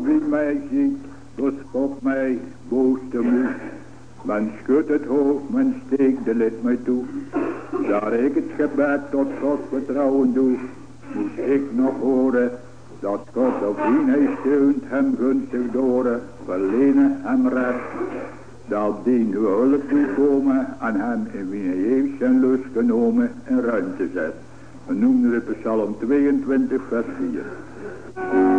Wie mij ziet, God mij boos te moed. Men schudt het hoofd, men steekt de lid mij toe. Daar ik het gebed tot God vertrouwen doe, moet ik nog horen dat God op wie hij steunt hem gunstig door, verlenen hem recht. Dat die nu hulp toekomen aan hem in wie hij heeft zijn lust genomen en ruimte zet. We noemen het psalm 22 vers 4.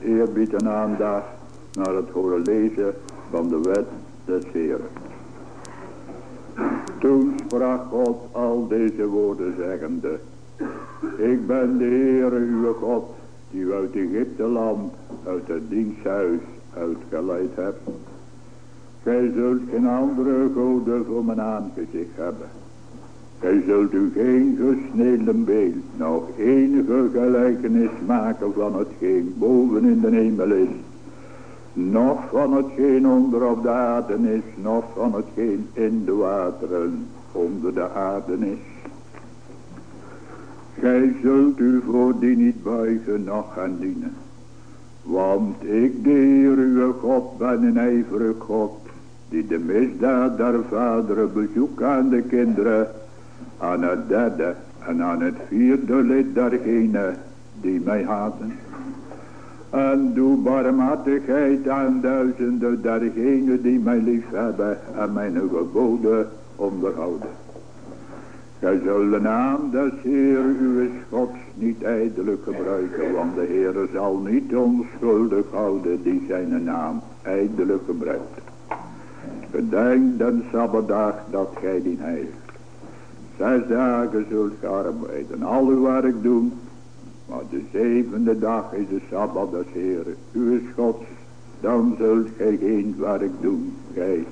Eerbied en aandacht naar het horen lezen van de wet des Heeren. Toen sprak God al deze woorden zeggende. Ik ben de Heere uw God, die u uit Egypte land, uit het diensthuis uitgeleid hebt. Gij zult geen andere goden voor mijn aangezicht hebben. Gij zult u geen gesneden beeld, nog enige gelijkenis maken van hetgeen boven in de hemel is. Nog van hetgeen onder op de aarde is, nog van hetgeen in de wateren onder de aarde is. Gij zult u voor die niet buigen, nog gaan dienen. Want ik, de uw God, ben een ijverig God, die de misdaad der vaderen bezoekt aan de kinderen aan het derde en aan het vierde lid dergenen die mij haten. En doe barmhartigheid aan duizenden dergenen die mij lief hebben en mijn geboden onderhouden. Gij zult de naam des Heer uw Gods niet ijdelijk gebruiken, want de Heer zal niet onschuldig houden die zijn naam ijdelijk gebruikt. Gedenk den Sabbatdag dat gij die heiligt. Zes dagen zult ge arbeiden, al uw werk doen. Maar de zevende dag is de Sabbat des Heren, uw Gods. Dan zult gij geen werk doen, gij,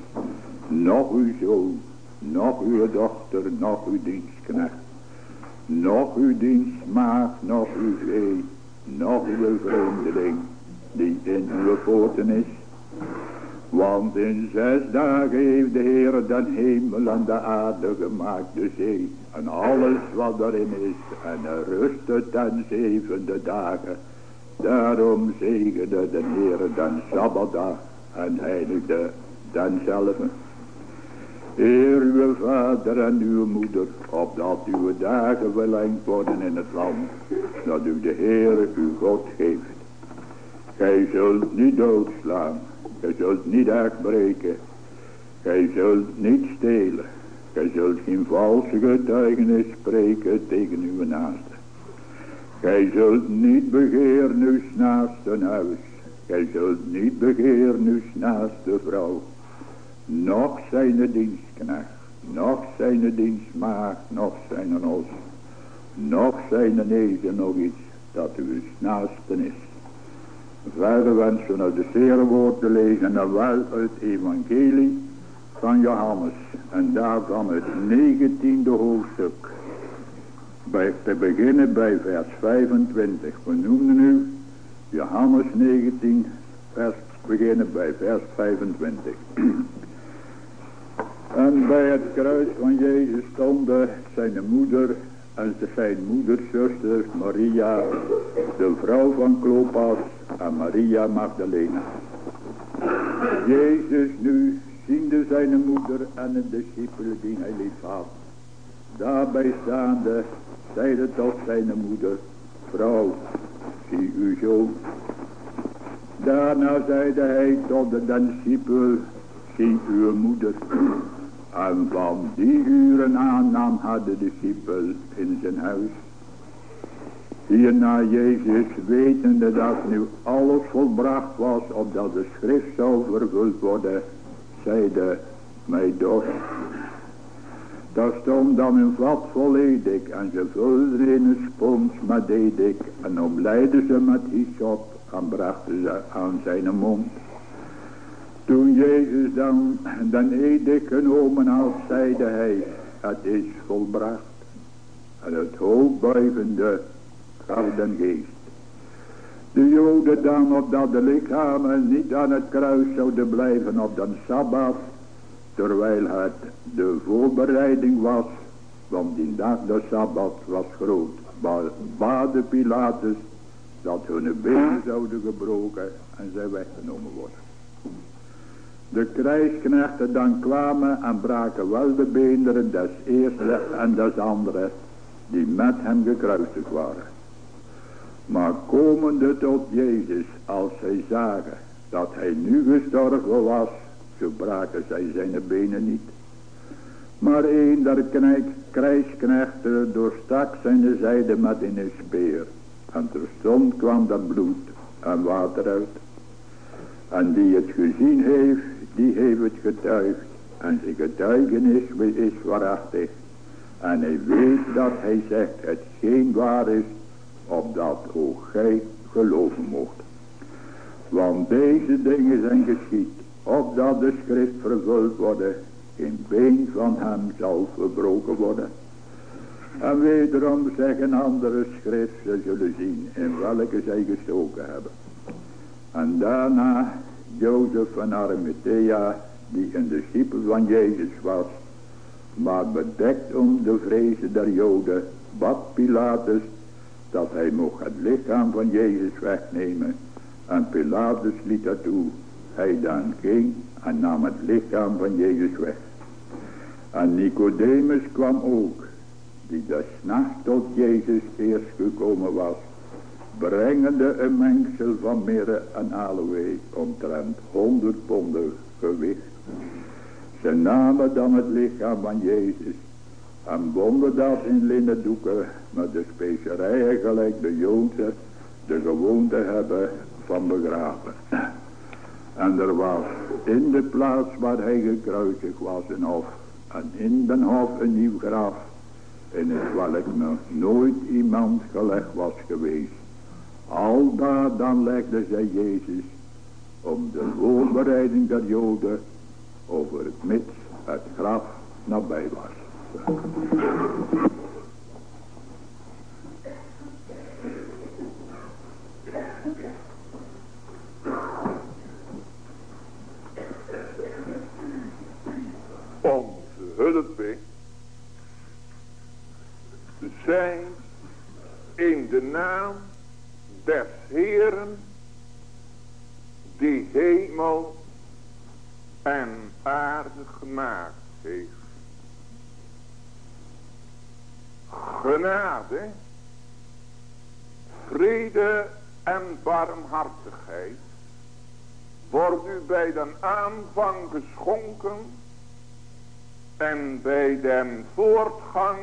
nog uw zoon, nog uw dochter, nog uw dienstknecht. Nog uw dienstmaag, nog uw vee, nog uw vreemdeling, die in uw poten is. Want in zes dagen heeft de Heer den hemel en de aarde gemaakt, de zee en alles wat erin is. En er rustte ten zevende dagen. Daarom zegende de Heer den Sabbatdag en heiligde denzelfde. Heer uw vader en uw moeder, opdat uw dagen verlengd worden in het land, dat u de Heer uw God geeft. Gij zult niet doodslaan, gij zult niet breken, gij zult niet stelen, gij zult geen valse getuigenis spreken tegen uw naaste. Gij zult niet begeren uw naaste huis, gij zult niet begeren uw naaste vrouw, nog zijn dienstknecht, nog zijn de dienstmaag, nog zijn os, nog zijn nezen nog iets dat uw naasten is. Verder wensen uit de Zere woord te lezen en wel het evangelie van Johannes. En daarvan het negentiende hoofdstuk. Bij, te beginnen bij vers 25. We noemden nu Johannes 19, vers, beginnen bij vers 25. En bij het kruis van Jezus stonden zijn moeder en zijn moederzuster Maria, de vrouw van Klopas en Maria Magdalena. Jezus nu, ziende zijn moeder en de discipelen die hij lief had. Daarbij staande, zeide tot zijn moeder, vrouw, zie uw zoon. Daarna zeide hij tot de discipel, zie uw moeder. En van die uren aan nam de discipel in zijn huis. Hierna Jezus, wetende dat nu alles volbracht was, opdat de schrift zou vervuld worden, zeide mij dorst. Daar stond dan een vat vol edik en ze vulden in een spons met edik en omleidden ze met hyssop en brachten ze aan zijn mond. Toen Jezus dan, dan edik genomen had, zeide hij, het is volbracht. En het hoofd buigende gaf den geest. De joden dan opdat de lichamen niet aan het kruis zouden blijven op de Sabbat, terwijl het de voorbereiding was, want die dag de Sabbat was groot. Bade Pilatus dat hun benen zouden gebroken en zij weggenomen worden. De krijgsknechten dan kwamen en braken wel de beenderen des eerste en des andere die met hem gekruisigd waren. Maar komende tot Jezus als zij zagen dat hij nu gestorven was, zo braken zij zijn benen niet. Maar een der krijgsknechten doorstak zijn zijde met een speer. En terstond kwam dat bloed en water uit. En die het gezien heeft, die heeft het getuigd. En zijn getuigenis is waarachtig. En hij weet dat hij zegt het geen waar is, opdat ook gij geloven mocht. Want deze dingen zijn geschied, opdat de schrift vervuld worden, in been van hem zal verbroken worden. En wederom zeggen andere schriften zullen zien in welke zij gestoken hebben. En daarna Jozef van Arimathea, die een discipel van Jezus was, maar bedekt om de vrezen der Joden, bad Pilatus dat hij mocht het lichaam van Jezus wegnemen. En Pilatus liet dat toe. Hij dan ging en nam het lichaam van Jezus weg. En Nicodemus kwam ook, die de nacht tot Jezus eerst gekomen was brengende een mengsel van mirre en aloe omtrent honderd ponden gewicht. Ze namen dan het lichaam van Jezus en bonden dat in linnen doeken met de specerijen gelijk de Joodse de gewoonte hebben van begraven. En er was in de plaats waar hij gekruisigd was een hof. En in den hof een nieuw graf. In het welk nog nooit iemand gelegd was geweest. Aldaar dan legde zij Jezus om de voorbereiding der Joden over het mits het graf nabij was. Onze hulping zijn in de naam die hemel en aarde gemaakt heeft. Genade, vrede en barmhartigheid wordt u bij den aanvang geschonken en bij den voortgang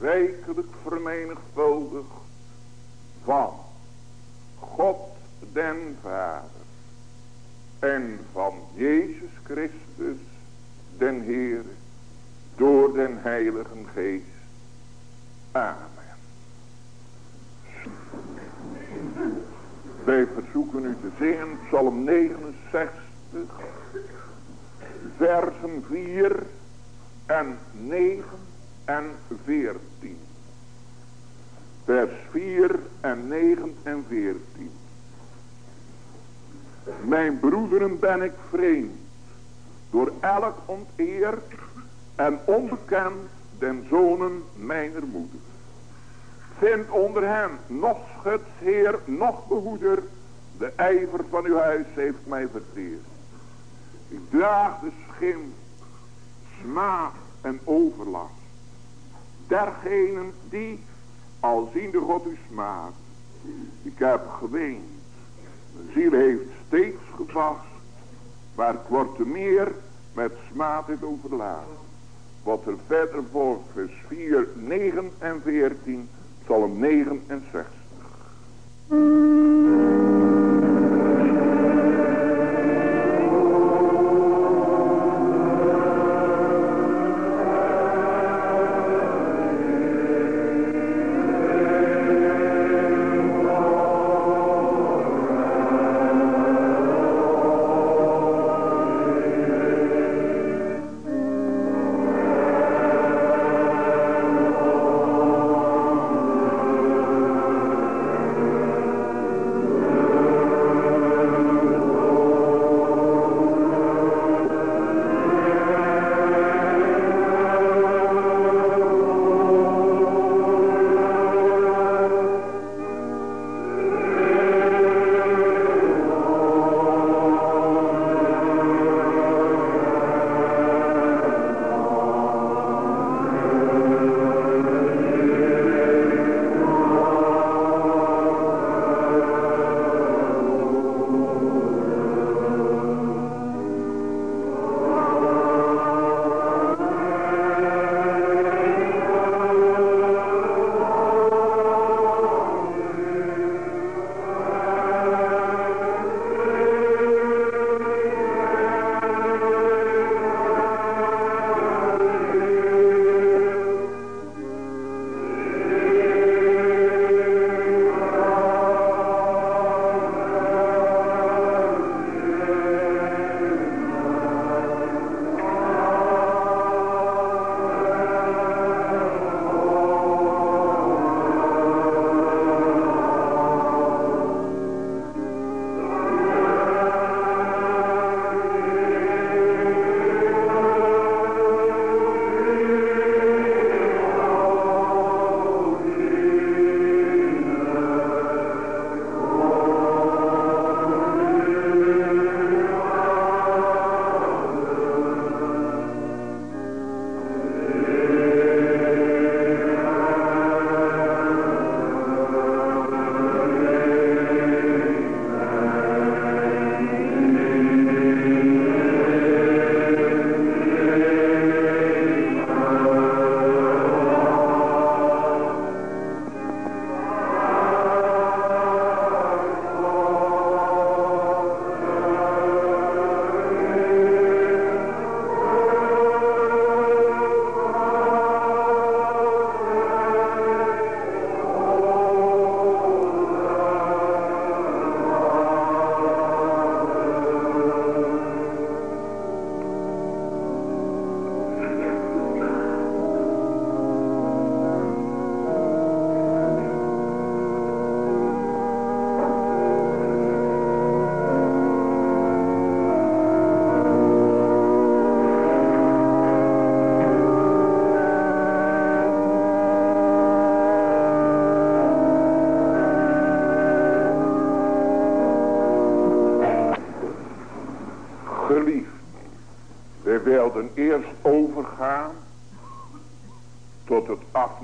rijkelijk vermenigvuldigd van God den Vader en van Jezus Christus den Heer door den Heiligen Geest. Amen. Wij verzoeken u te zingen Psalm 69 versen 4 en 9 en 14. Vers 4 en 9 en 14. Mijn broederen ben ik vreemd, door elk onteerd en onbekend den zonen mijner moeder. Vind onder hen nog schutsheer, nog behoeder, de ijver van uw huis heeft mij verteerd. Ik draag de schim, smaak en overlast. Dergenen die, al ziende God u smaakt. Ik heb geweend. Mijn ziel heeft steeds gevast. Maar het wordt te meer met smaad is overladen. Wat er verder volgt, vers 4, 9 en 14, Psalm 69.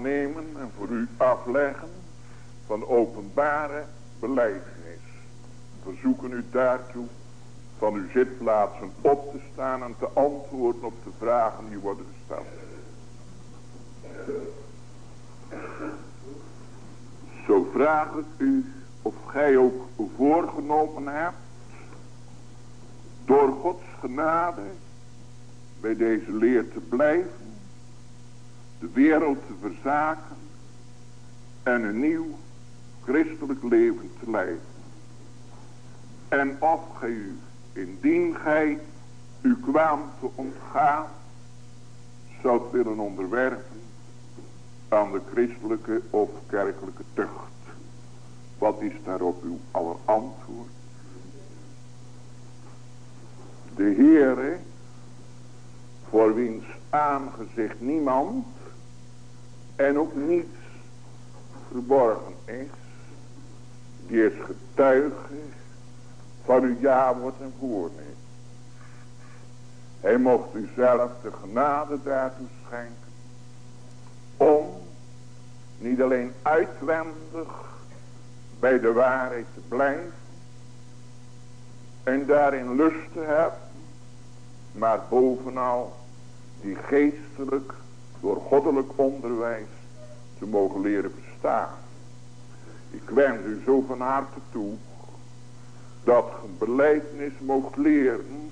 En voor u afleggen van openbare beleidnis. We zoeken u daartoe van uw zitplaatsen op te staan en te antwoorden op de vragen die worden gesteld. Zo vraag ik u of gij ook voorgenomen hebt door Gods genade bij deze leer te blijven, de wereld te verzaken en een nieuw christelijk leven te leiden. En of gij u, indien gij u kwam te ontgaan, zou willen onderwerpen aan de christelijke of kerkelijke tucht. Wat is daarop uw aller antwoord? De Heere, voor wiens aangezicht niemand en ook niets verborgen is, die is getuige van uw jawoord en voornemen. Hij mocht u zelf de genade daartoe schenken. Om niet alleen uitwendig bij de waarheid te blijven. En daarin lust te hebben. Maar bovenal die geestelijk door goddelijk onderwijs te mogen leren verstaan. Ik wens u zo van harte toe dat je beleidnis mocht leren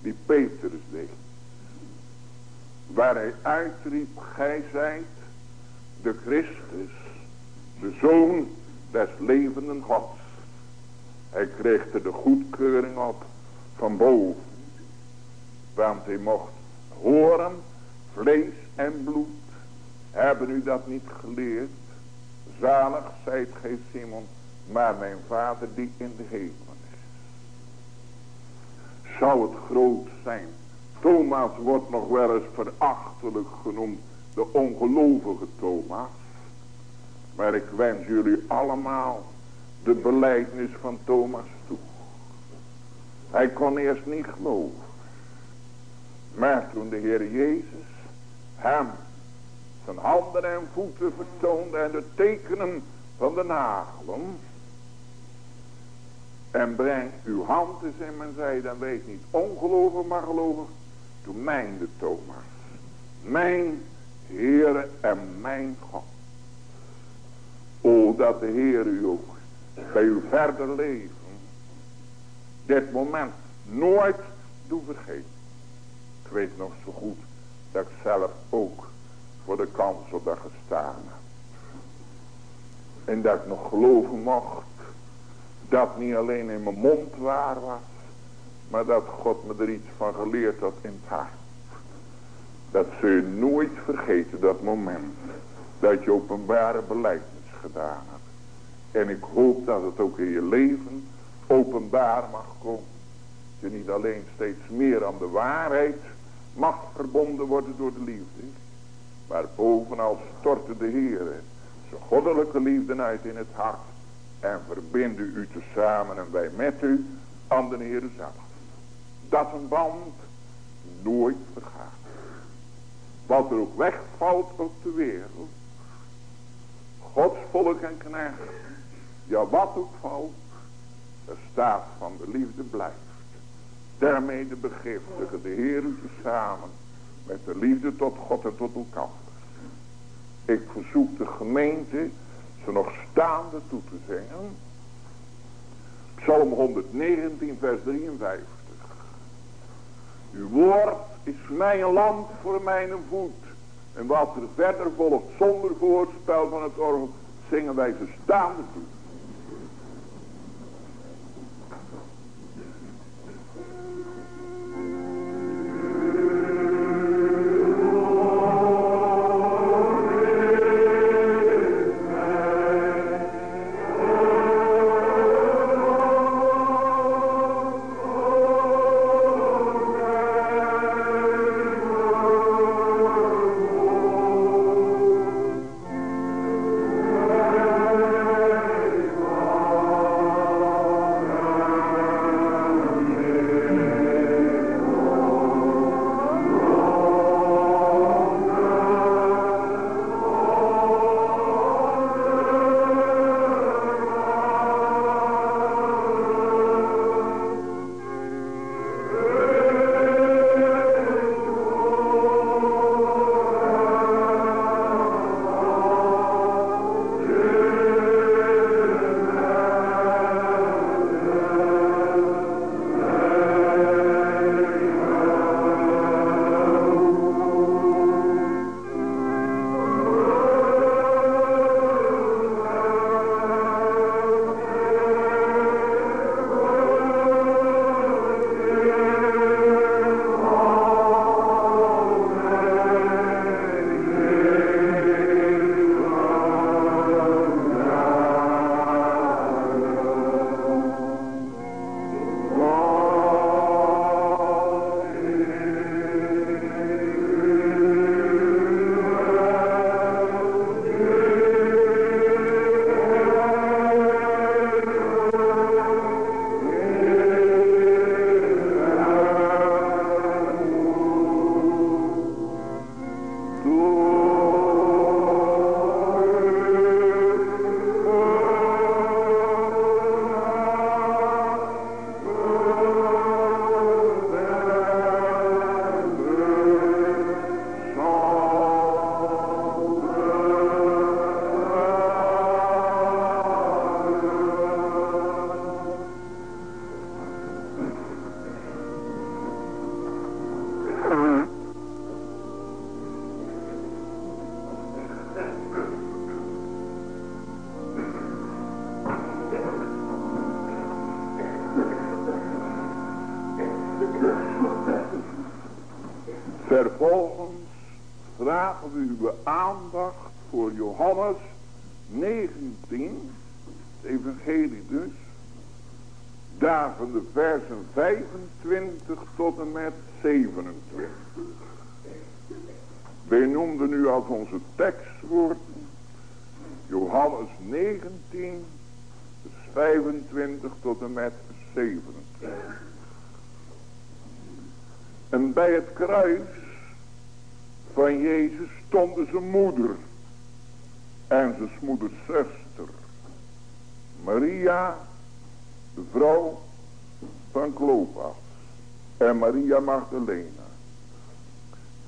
die Petrus deed. Waar hij uitriep, gij zijt de Christus, de Zoon des levenden Gods. Hij kreeg er de goedkeuring op van boven. Want hij mocht horen, vlees en bloed. Hebben u dat niet geleerd? Zalig zijt gij Simon, maar mijn vader die in de hemel is. Zou het groot zijn. Thomas wordt nog wel eens verachtelijk genoemd. De ongelovige Thomas. Maar ik wens jullie allemaal de beleidnis van Thomas toe. Hij kon eerst niet geloven. Maar toen de Heer Jezus hem zijn handen en voeten vertoonde en de tekenen van de nagelen. En breng uw hand eens in mijn zijde en weet niet ongelovig maar gelovig. Toen mijnde Thomas. Mijn Heere en mijn God. O dat de Heer u ook bij uw verder leven dit moment nooit doet vergeten. Ik weet nog zo goed dat ik zelf ook voor de kans op dat gestaan. En dat ik nog geloven mocht dat niet alleen in mijn mond waar was, maar dat God me er iets van geleerd had in het hart. Dat zul je nooit vergeten, dat moment dat je openbare beleidnis gedaan hebt. En ik hoop dat het ook in je leven openbaar mag komen. Dat je niet alleen steeds meer aan de waarheid mag verbonden worden door de liefde. Maar bovenal stortte de Heer zijn goddelijke liefde uit in het hart. En verbinden u tezamen en wij met u aan de Heer zelf. Dat een band nooit vergaat. Wat er ook wegvalt op de wereld. Gods volk en knecht. Ja wat ook valt. De staat van de liefde blijft. Daarmee de begiftigen de Heer tezamen. Met de liefde tot God en tot elkaar. Ik verzoek de gemeente ze nog staande toe te zingen. Psalm 119 vers 53. Uw woord is mij een lamp voor mijn voet. En wat er verder volgt zonder voorspel van het orgel zingen wij ze staande toe.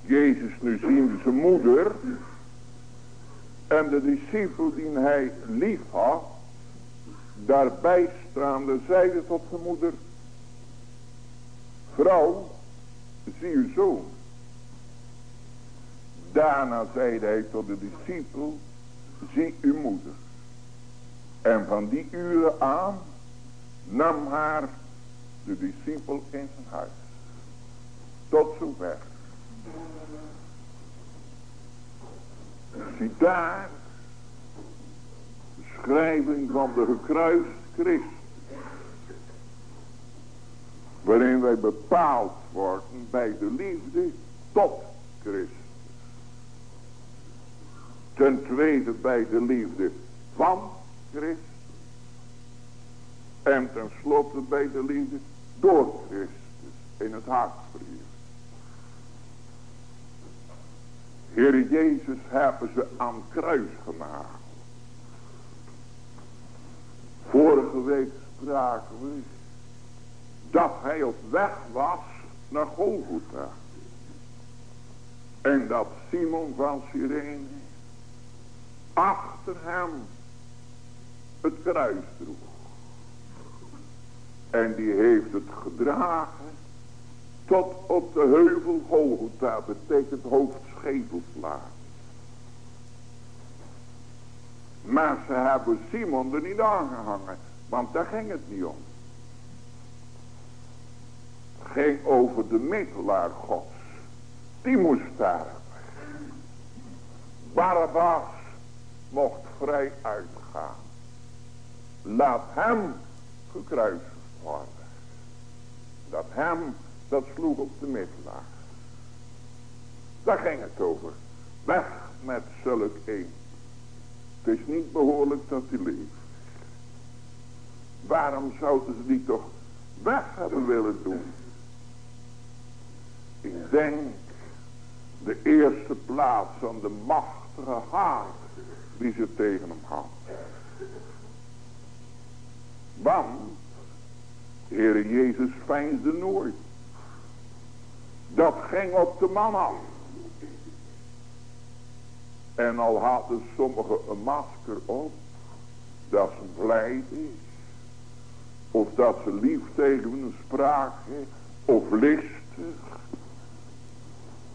Jezus nu zien zijn moeder en de discipel die hij lief had, daarbij staande zeide tot zijn moeder, vrouw, zie uw zoon. Daarna zeide hij tot de discipel, zie uw moeder. En van die uren aan nam haar de discipel in zijn huis. Tot zover. Zie daar de schrijving van de gekruist Christus. Waarin wij bepaald worden bij de liefde tot Christus. Ten tweede bij de liefde van Christus. En tenslotte bij de liefde door Christus in het hart verheerlijkt. Heer Jezus hebben ze aan kruis gemaakt. Vorige week spraken we dat hij op weg was naar Golgotha. En dat Simon van Cyrene achter hem het kruis droeg. En die heeft het gedragen tot op de heuvel Golgotha, betekent hoofdschepelslaan. Maar ze hebben Simon er niet aangehangen, want daar ging het niet om. Het ging over de middelaar gods. Die moest sterven. Barabbas mocht vrij uitgaan. Laat hem gekruisigd worden. Dat hem, dat sloeg op de middelaar. Daar ging het over. Weg met zulk een. Het is niet behoorlijk dat hij leeft. Waarom zouden ze die toch weg hebben willen doen? Ik denk de eerste plaats van de machtige haat die ze tegen hem had. Want, de Heer Jezus veinsde nooit. Dat ging op de man af. En al hadden sommigen een masker op, dat ze blij is. Of dat ze lief tegen hem spraken, of listig.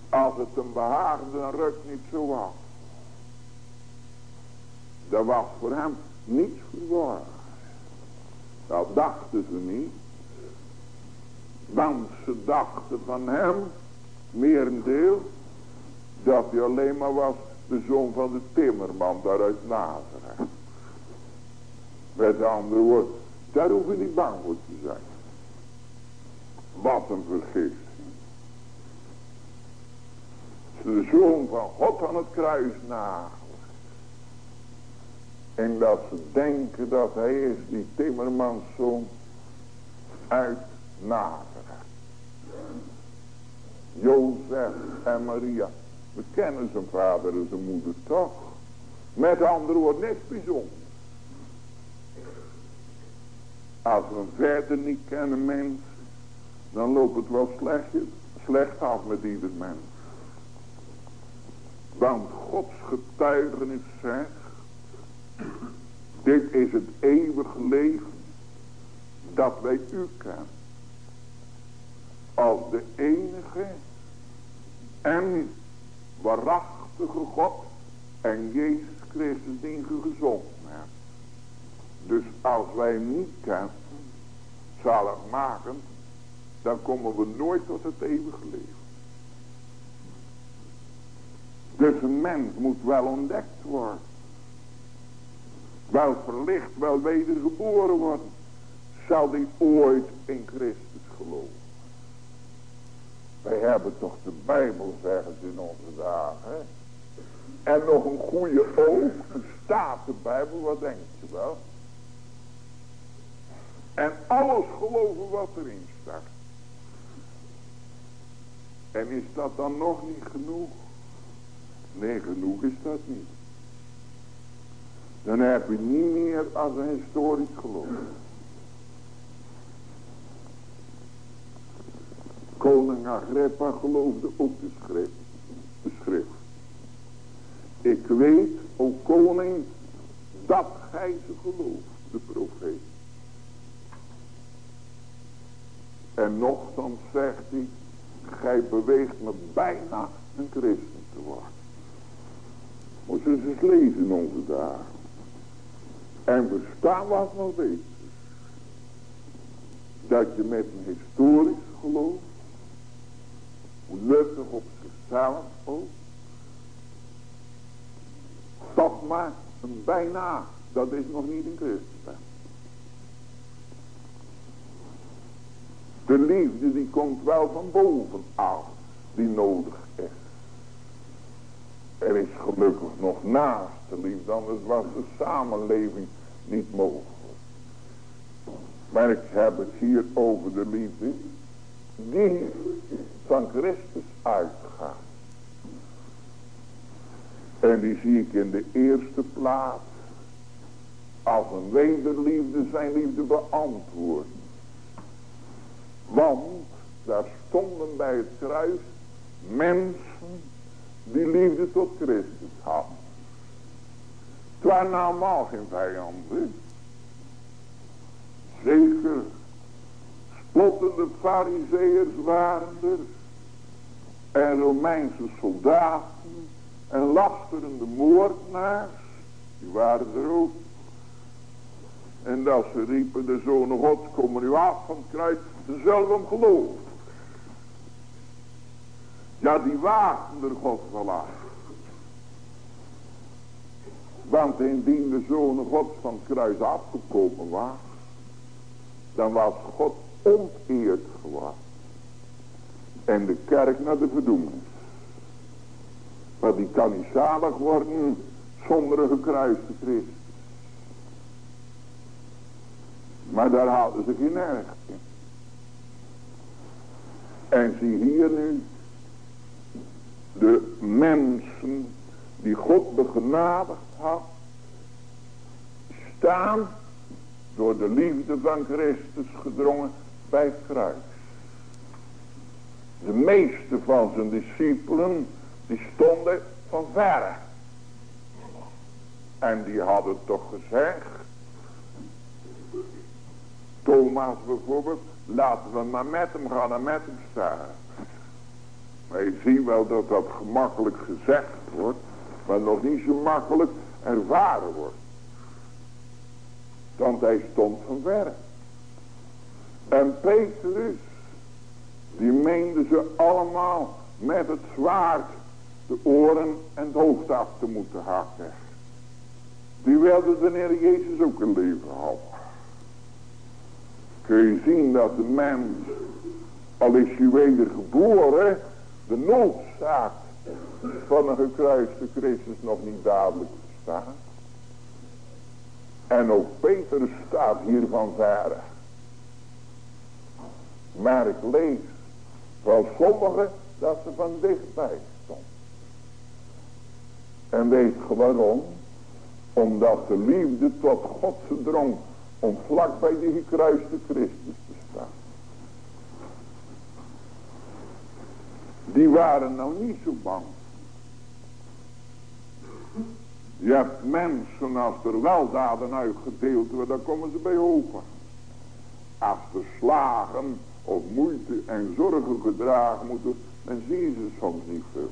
Als het hem behaagde, dan niet zo af. Dat was voor hem niets verborgen. Dat dachten ze niet. Want ze dachten van hem, merendeel, dat hij alleen maar was de zoon van de timmerman daar uit Nazareth. Met andere woorden, daar hoef je niet bang voor te zijn. Wat een vergiftiging. De zoon van God aan het kruis nagelen. En dat ze denken dat hij is die timmermanszoon uit Nazareth. Jozef en Maria. We kennen zijn vader en zijn moeder toch. Met andere woorden, niks bijzonder. Als we hem verder niet kennen mens, dan loopt het wel slecht, slecht af met ieder mens. Want Gods getuigenis zegt, dit is het eeuwige leven dat wij u kennen. Als de enige en waarachtige God en Jezus Christus die u gezonden hebt. Dus als wij niet kennen, zalig maken, dan komen we nooit tot het eeuwige leven. Dus een mens moet wel ontdekt worden. Wel verlicht, wel wedergeboren worden. Zal die ooit in Christus geloven. Wij hebben toch de Bijbel, zeggen ze in onze dagen. En nog een goede oog. De Bijbel, wat denk je wel? En alles geloven wat erin staat. En is dat dan nog niet genoeg? Nee, genoeg is dat niet. Dan heb je niet meer als een historisch geloof. Koning Agrippa geloofde ook de schrift. De schrift. Ik weet, o koning, dat gij ze gelooft, de profeet. En nogthans zegt hij, gij beweegt me bijna een christen te worden. Moet je eens lezen onze dagen. En verstaan wat nog beter. Dat je met een historisch geloof, nuttig op zichzelf ook, toch maar een bijna, dat is nog niet een christen. De liefde die komt wel van bovenaf, die nodig is. Er is gelukkig nog naast de liefde, anders was de samenleving niet mogelijk. Maar ik heb het hier over de liefde die van Christus uitgaat. En die zie ik in de eerste plaats als een wederliefde zijn liefde beantwoorden. Want daar stonden bij het kruis mensen die liefde tot Christus hadden. Het waren allemaal geen vijanden. Zeker spottende fariseërs waren er. En Romeinse soldaten. En lasterende moordenaars. Die waren er ook. En dat ze riepen de zonen gods komen nu af van het kruis. Ze zullen hem. Ja, die waagden er God wel aan. Want indien de zonen gods van het kruis afgekomen was. Dan was God onteerd geworden. En de kerk naar de verdoemenis. Maar die kan niet zalig worden zonder een gekruiste Christus. Maar daar hadden ze geen erg in. En zie hier nu de mensen die God begenadigd had, staan door de liefde van Christus gedrongen bij het kruis. De meeste van zijn discipelen, die stonden van verre. En die hadden toch gezegd, Thomas bijvoorbeeld, laten we maar met hem gaan en met hem staan. Maar je ziet wel dat dat gemakkelijk gezegd wordt, maar nog niet zo makkelijk ervaren wordt. Want hij stond van verre. En Petrus, die meende ze allemaal met het zwaard de oren en het hoofd af te moeten hakken. Die wilde de Heer Jezus ook een leven houden. Kun je zien dat de mens, al is hij wedergeboren, de noodzaak van een gekruiste Christus nog niet dadelijk verstaat. En ook Peter staat hier van verre. Maar ik lees van sommigen dat ze van dichtbij stond. En weet je waarom? Omdat de liefde tot God drong om vlak bij die gekruiste Christus te staan. Die waren nou niet zo bang. Je hebt mensen als er weldaden uitgedeeld worden, dan komen ze bij hopen. Als er slagen of moeite en zorgen gedragen moeten, dan zien ze soms niet veel.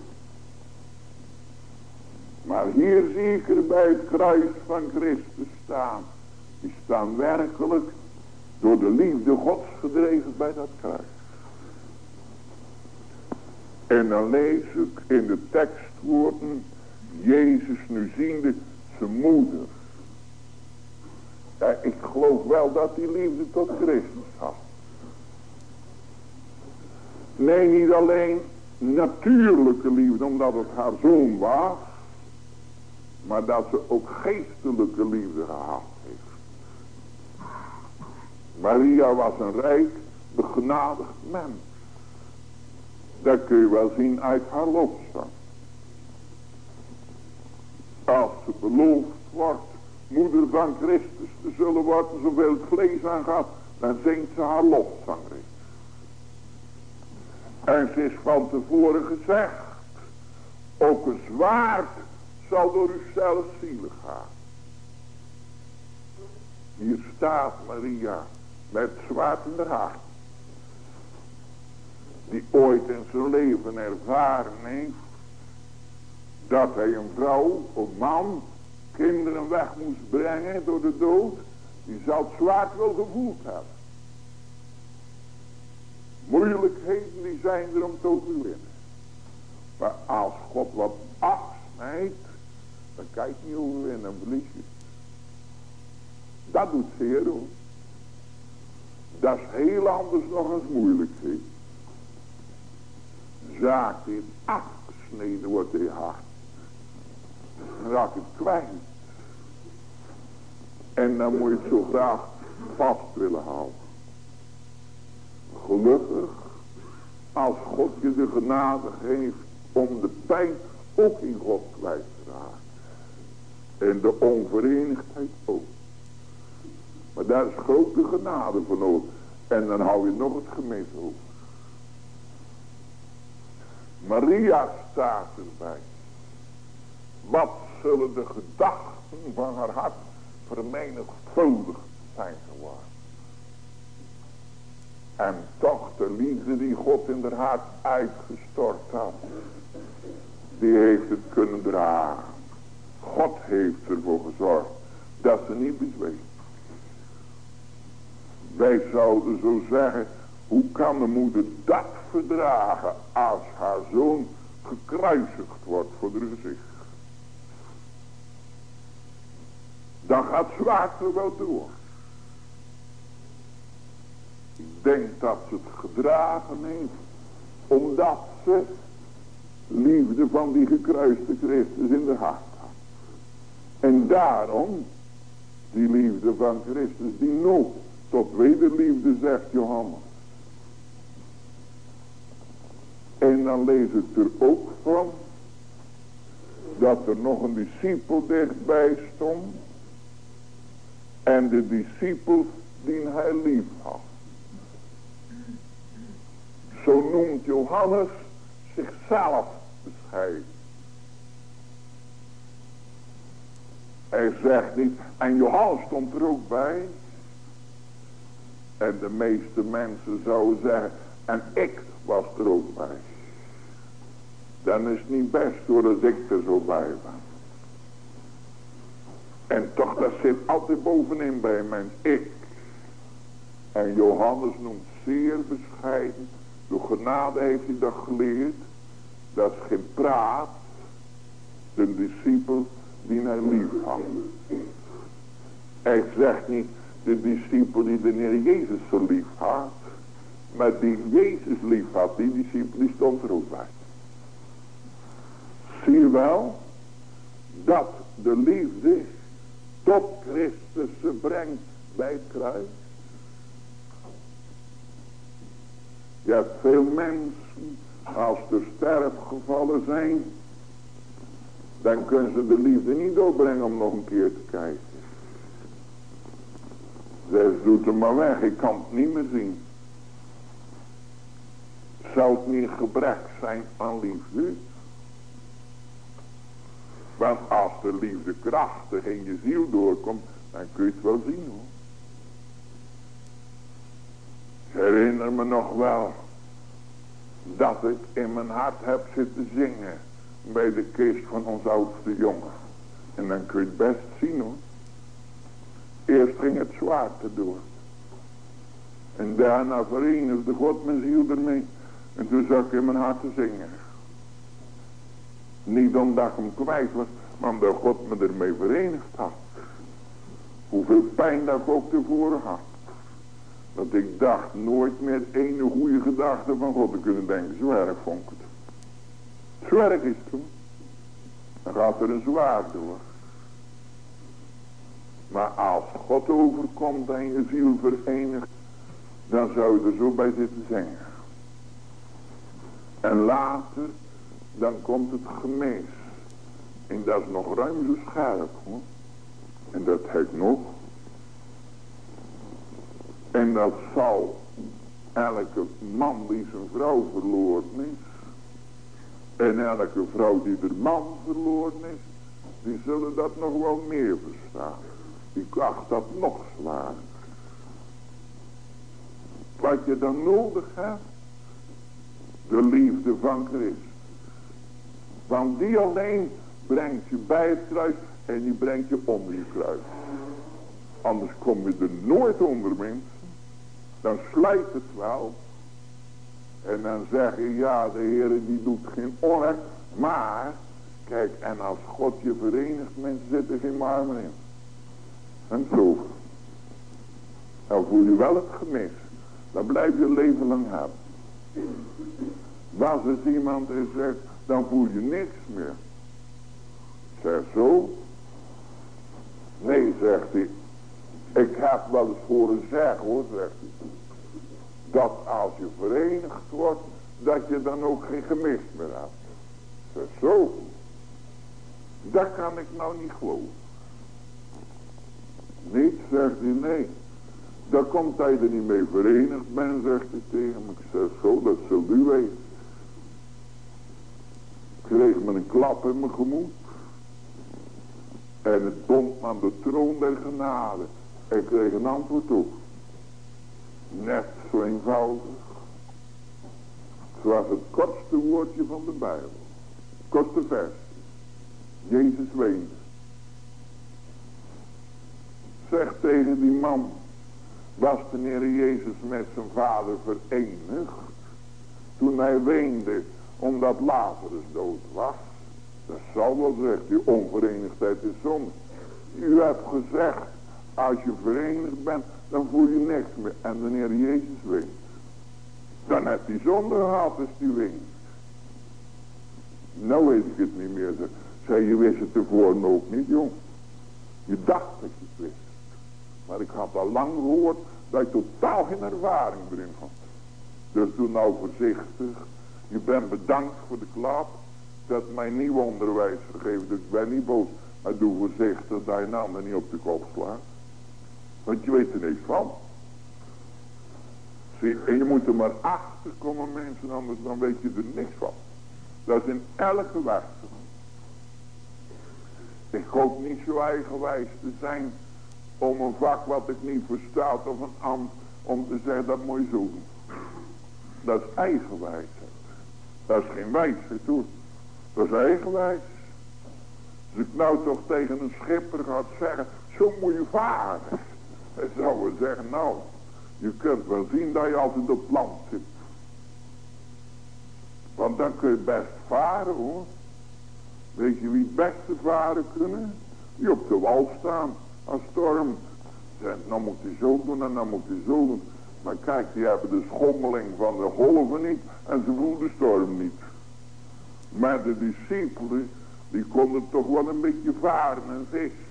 Maar hier zie ik er bij het kruis van Christus staan. Die staan werkelijk door de liefde gods gedreven bij dat kruis. En dan lees ik in de tekstwoorden, Jezus nu ziende zijn moeder. Ja, ik geloof wel dat hij liefde tot Christus had. Nee, niet alleen natuurlijke liefde, omdat het haar zoon was. Maar dat ze ook geestelijke liefde gehad heeft. Maria was een rijk, begenadigd mens. Dat kun je wel zien uit haar lofzang. Als ze beloofd wordt moeder van Christus te zullen worden, zoveel vlees aan gaat, dan zingt ze haar lofzang. En ze is van tevoren gezegd, ook een zwaard zal door uzelf zielig gaan. Hier staat Maria met zwaard in de hand. Die ooit in zijn leven ervaren heeft. Dat hij een vrouw, een man, kinderen weg moest brengen door de dood. Die zal het zwaard wel gevoeld hebben. Moeilijkheden die zijn er om te overwinnen. Maar als God wat afsnijdt, dan kan je niet overwinnen, dan verlies je Dat doet zeer hoor. Dat is heel anders nog eens moeilijkheid. Zaak die afgesneden wordt in hart. Dan raak het kwijt. En dan moet je het zo graag vast willen houden. Gelukkig, als God je de genade geeft om de pijn ook in God kwijt te raken. En de onverenigdheid ook. Maar daar is grote genade voor nodig. En dan hou je nog het gemis over. Maria staat erbij. Wat zullen de gedachten van haar hart vermenigvuldigd zijn geworden. En toch de liefde die God in haar hart uitgestort had. Die heeft het kunnen dragen. God heeft ervoor gezorgd dat ze niet bezweek. Wij zouden zo zeggen, hoe kan een moeder dat verdragen als haar zoon gekruisigd wordt voor de gezicht? Dan gaat zwaard er wel door. Ik denk dat ze het gedragen heeft. Omdat ze liefde van die gekruiste Christus in de hart had. En daarom, die liefde van Christus, die nog tot wederliefde zegt Johannes. En dan lees ik er ook van, dat er nog een discipel dichtbij stond. En de discipel die hij lief had. Zo noemt Johannes zichzelf bescheiden. Hij zegt niet, en Johannes stond er ook bij. En de meeste mensen zouden zeggen, en ik was er ook bij. Dan is het niet best hoor dat ik er zo bij ben. En toch, dat zit altijd bovenin bij mens. Ik. En Johannes noemt zeer bescheiden. Door genade heeft hij dat geleerd. Dat is geen praat. De discipel die hij lief had. Hij zegt niet de discipel die de Heer Jezus zo lief had. Maar die Jezus lief had, die discipel die stond er ook bij. Zie wel dat de liefde tot Christus ze brengt bij het kruis. Je hebt veel mensen, als er sterfgevallen zijn, dan kunnen ze de liefde niet doorbrengen om nog een keer te kijken. Ze doet hem maar weg, ik kan het niet meer zien. Zou het niet gebrek zijn aan liefde? Want als de liefde krachtig in je ziel doorkomt, dan kun je het wel zien hoor. Ik herinner me nog wel dat ik in mijn hart heb zitten zingen bij de kist van ons oudste jongen. En dan kun je het best zien hoor. Eerst ging het zwaar te door. En daarna verenigde God mijn ziel ermee. En toen zag ik in mijn hart te zingen. Niet omdat ik hem kwijt was, maar omdat God me ermee verenigd had. Hoeveel pijn dat ik ook tevoren had. Dat ik dacht nooit meer ene goede gedachte van God te kunnen denken. Zwerg vond ik het. Is toen. Dan gaat er een zwaard door. Maar als God overkomt en je ziel verenigt. Dan zou je er zo bij zitten zingen. En later. Dan komt het gemis. En dat is nog ruim zo scherp hoor. En dat heeft nog. En dat zal elke man die zijn vrouw verloren is. En elke vrouw die de man verloren is. Die zullen dat nog wel meer verstaan. Die kracht dat nog zwaar. Wat je dan nodig hebt. De liefde van Christus. Want die alleen brengt je bij het kruis en die brengt je onder je kruis. Anders kom je er nooit onder. Dan slijt het wel. En dan zeg je, ja, de Heer die doet geen onrecht. Maar, kijk, en als God je verenigt, mensen zitten geen marmer in. En zo. Dan voel je wel het gemis. Dan blijf je leven lang hebben. Was er iemand die zegt, dan voel je niks meer. Zeg zo. Nee, zegt hij. Ik heb wel eens horen zeggen hoor, zegt hij. Dat als je verenigd wordt, dat je dan ook geen gemis meer hebt. Zeg zo. Dat kan ik nou niet geloven. Niet, zegt hij, nee. Daar komt hij er niet mee verenigd bent, zegt hij tegen me. Ik zeg zo, dat zult u weten. Ik kreeg me een klap in mijn gemoed. En het bond aan de troon der genade. Ik kreeg een antwoord op. Net zo eenvoudig. Zoals het kortste woordje van de Bijbel. Kortste vers. Jezus weende. Zeg tegen die man. Was de Heer Jezus met zijn vader verenigd. Toen hij weende omdat Lazarus dood was. Dat zal wel zegt, die onverenigdheid is zonde. U hebt gezegd, als je verenigd bent, dan voel je niks meer. En wanneer Jezus weet, dan heb je zonde gehad als die weet. Nou weet ik het niet meer. Zei, je wist het tevoren ook niet, jong. Je dacht dat je het wist. Maar ik had al lang gehoord dat je totaal geen ervaring erin had. Dus doe nou voorzichtig. Je bent bedankt voor de klap dat mij nieuw onderwijs gegeven. Dus ik ben niet boos. Maar doe voorzichtig dat je naam niet op de kop slaat. Want je weet er niks van. En je moet er maar achter komen mensen, anders dan weet je er niks van. Dat is in elke weg. Ik hoop niet zo eigenwijs te zijn om een vak wat ik niet versta of een ambt om te zeggen dat moet je zo doen. Dat is eigenwijsheid. Dat is geen wijsheid hoor. Dat is eigenwijs. Als ik nou toch tegen een schipper ga zeggen, zo moet je varen. Hij zou wel zeggen, nou, je kunt wel zien dat je altijd op land zit. Want dan kun je best varen hoor. Weet je wie het beste varen kunnen? Die op de wal staan als storm. Zeg, nou moet je zo doen en dan moet je zo doen. Maar kijk, die hebben de schommeling van de golven niet en ze voelen de storm niet. Maar de discipelen, die konden toch wel een beetje varen en vissen.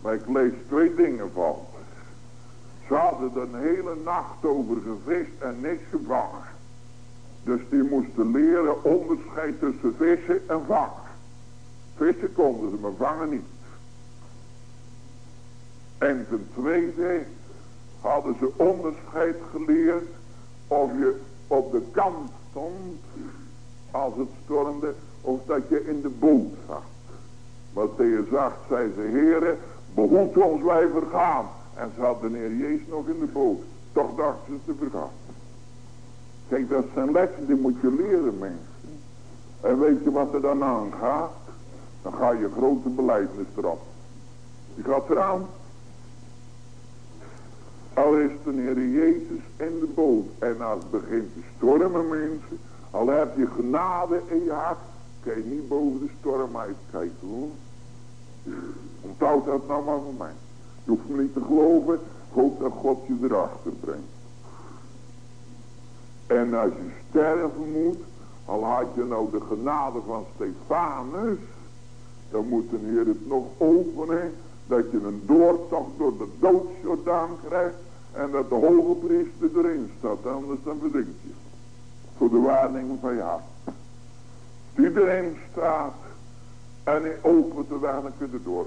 Maar ik lees twee dingen van. Ze hadden een hele nacht over gevist en niks gevangen. Dus die moesten leren onderscheid tussen vissen en vangen. Vissen konden ze, maar vangen niet. En ten tweede hadden ze onderscheid geleerd of je op de kant stond als het stormde of dat je in de boot zat. Matthäus 8 zei ze, heren, behoed ons wij vergaan. En ze hadden de Heer Jezus nog in de boot. Toch dachten ze te vergaan. Kijk, dat zijn lessen, die moet je leren mensen. En weet je wat er dan aangaat? Dan ga je grote beleidnis erop. Je gaat eraan. Al is de Heer Jezus in de boot. En als het begint te stormen mensen. Al heb je genade in je hart. Kan je niet boven de storm uitkijken hoor. Onthoud dat nou maar van mij. Je hoeft me niet te geloven. Hoop dat God je erachter brengt. En als je sterven moet. Al had je nou de genade van Stefanus. Dan moet de Heer het nog openen. Dat je een doortocht door de doodsjordaan krijgt. En dat de hoge priester erin staat. Anders dan verdrink je. Voor de waarneming van je hart. Die erin staat. En hij opent de weg en kun je door.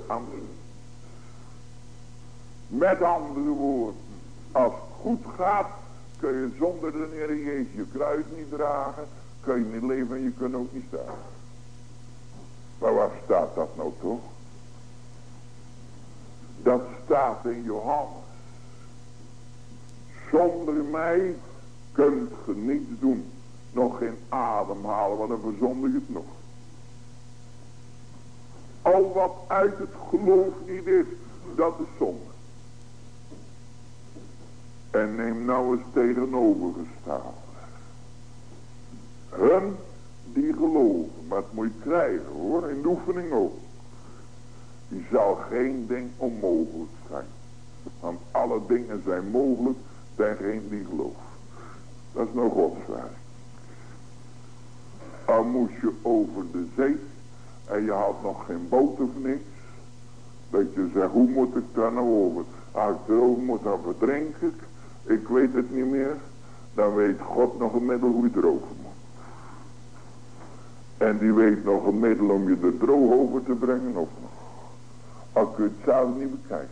Met andere woorden. Als het goed gaat. Kun je zonder de Heer Jezus je kruis niet dragen. Kun je niet leven en je kunt ook niet staan. Maar waar staat dat nou toch? Dat staat in Johannes. Zonder mij kunt je niets doen. Nog geen adem halen, want dan je het nog. Al wat uit het geloof niet is, dat is zonde. En neem nou eens tegenovergesteld. Hun die geloven, maar het moet je krijgen hoor, in de oefening ook. Die zal geen ding onmogelijk zijn. Want alle dingen zijn mogelijk bij geen die gelooft. Dat is nou Gods. Al moest je over de zee en je had nog geen boot of niks. Dat je zegt, hoe moet ik daar nou over? Als ik erover moet, dan verdrink ik. Ik weet het niet meer. Dan weet God nog een middel hoe je erover moet. En die weet nog een middel om je er droog over te brengen of nog. Al kun je het zelf niet bekijken.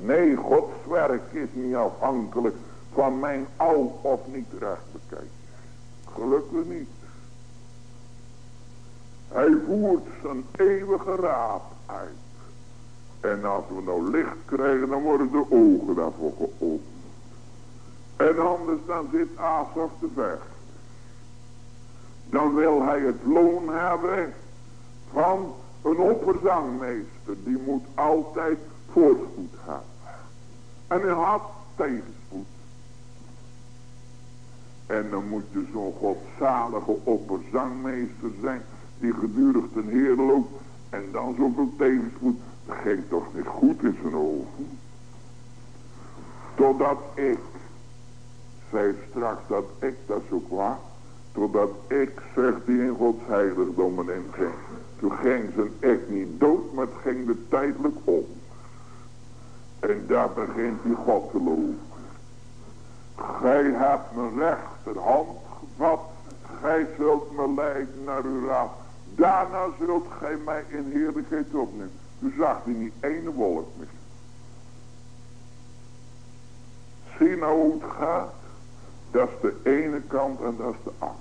Nee, Gods werk is niet afhankelijk van mijn al of niet recht bekijken. Gelukkig niet. Hij voert zijn eeuwige raad uit. En als we nou licht krijgen, dan worden de ogen daarvoor geopend. En anders dan zit Asaf te vechten. Dan wil hij het loon hebben van een opperzangmeester. Die moet altijd voorspoed hebben. En hij had tegenspoed. En dan moet je zo'n godzalige opperzangmeester zijn. Die gedurig ten Heer loopt. En dan zoveel tegenspoed. Dat ging toch niet goed in zijn ogen. Totdat ik. Zei straks dat ik dat zo kwaad. Totdat ik, zegt die in Gods heiligdommen inging. Toen ging zijn ik niet dood, maar het ging er tijdelijk om. En daar begint die God te lopen. Gij hebt mijn rechterhand gevat. Gij zult me leiden naar uw raad. Daarna zult gij mij in heerlijkheid opnemen. Toen zag hij niet ene wolk meer. Zie nou hoe het gaat. Dat is de ene kant en dat is de andere.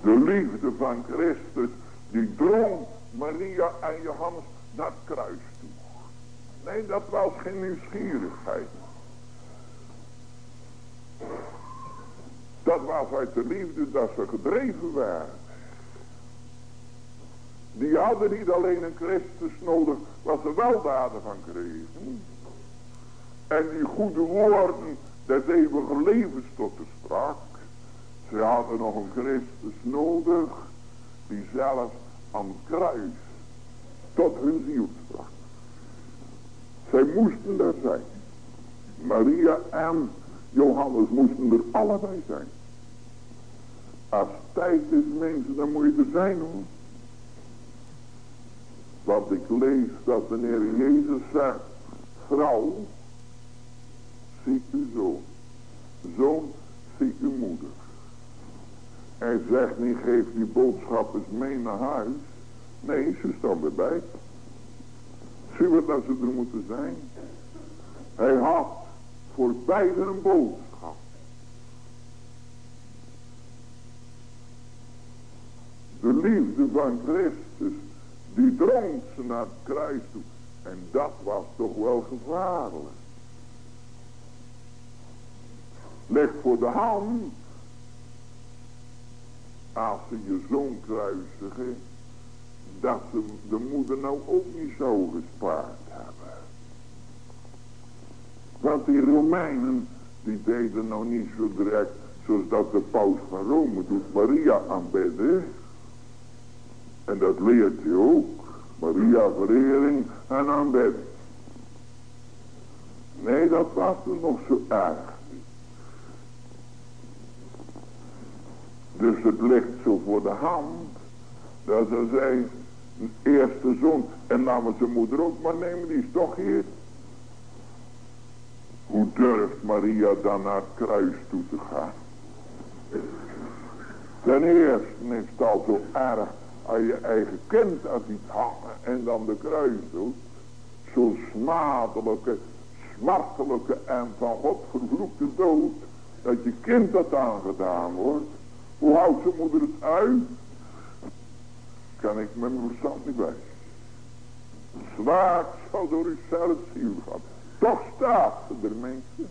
De liefde van Christus, die drong Maria en Johannes naar het kruis toe. Nee, dat was geen nieuwsgierigheid. Dat was uit de liefde dat ze gedreven waren. Die hadden niet alleen een Christus nodig, wat ze wel daden van kregen. En die goede woorden des eeuwige levens tot de sprak. Ze hadden nog een Christus nodig, die zelf aan het kruis tot hun ziel sprak. Zij moesten daar zijn. Maria en Johannes moesten er allebei zijn. Als tijd is mensen, dan moet je er zijn hoor. Want ik lees dat de Heer Jezus zegt, vrouw, zie uw zoon. Zoon, zie uw moeder. Hij zegt niet, geef die boodschappers mee naar huis. Nee, ze staan erbij. Zie wat dat ze er moeten zijn. Hij had voor beiden een boodschap. De liefde van Christus, die drong ze naar het kruis toe. En dat was toch wel gevaarlijk. Leg voor de hand. Als ze je zoon kruisigen. Dat ze de moeder nou ook niet zo gespaard hebben. Want die Romeinen. Die deden nou niet zo direct Zoals dat de paus van Rome doet Maria aanbidden. En dat leert je ook. Maria verering en aanbidding. Nee, dat was toen nog zo erg. Dus het ligt zo voor de hand. Dat ze zijn eerste zoon. En namen zijn moeder ook maar nemen. Die is toch hier. Hoe durft Maria dan naar het kruis toe te gaan? Ten eerste is het al zo erg als je eigen kind als iets hangen en dan de kruis doet. Zo'n smadelijke, smartelijke en van God vervloekte dood. Dat je kind dat aangedaan wordt. Hoe houdt zijn moeder het uit? Kan ik mijn verstand niet bij. Zwaard zal door uzelf ziel gaan. Toch staat er mensen.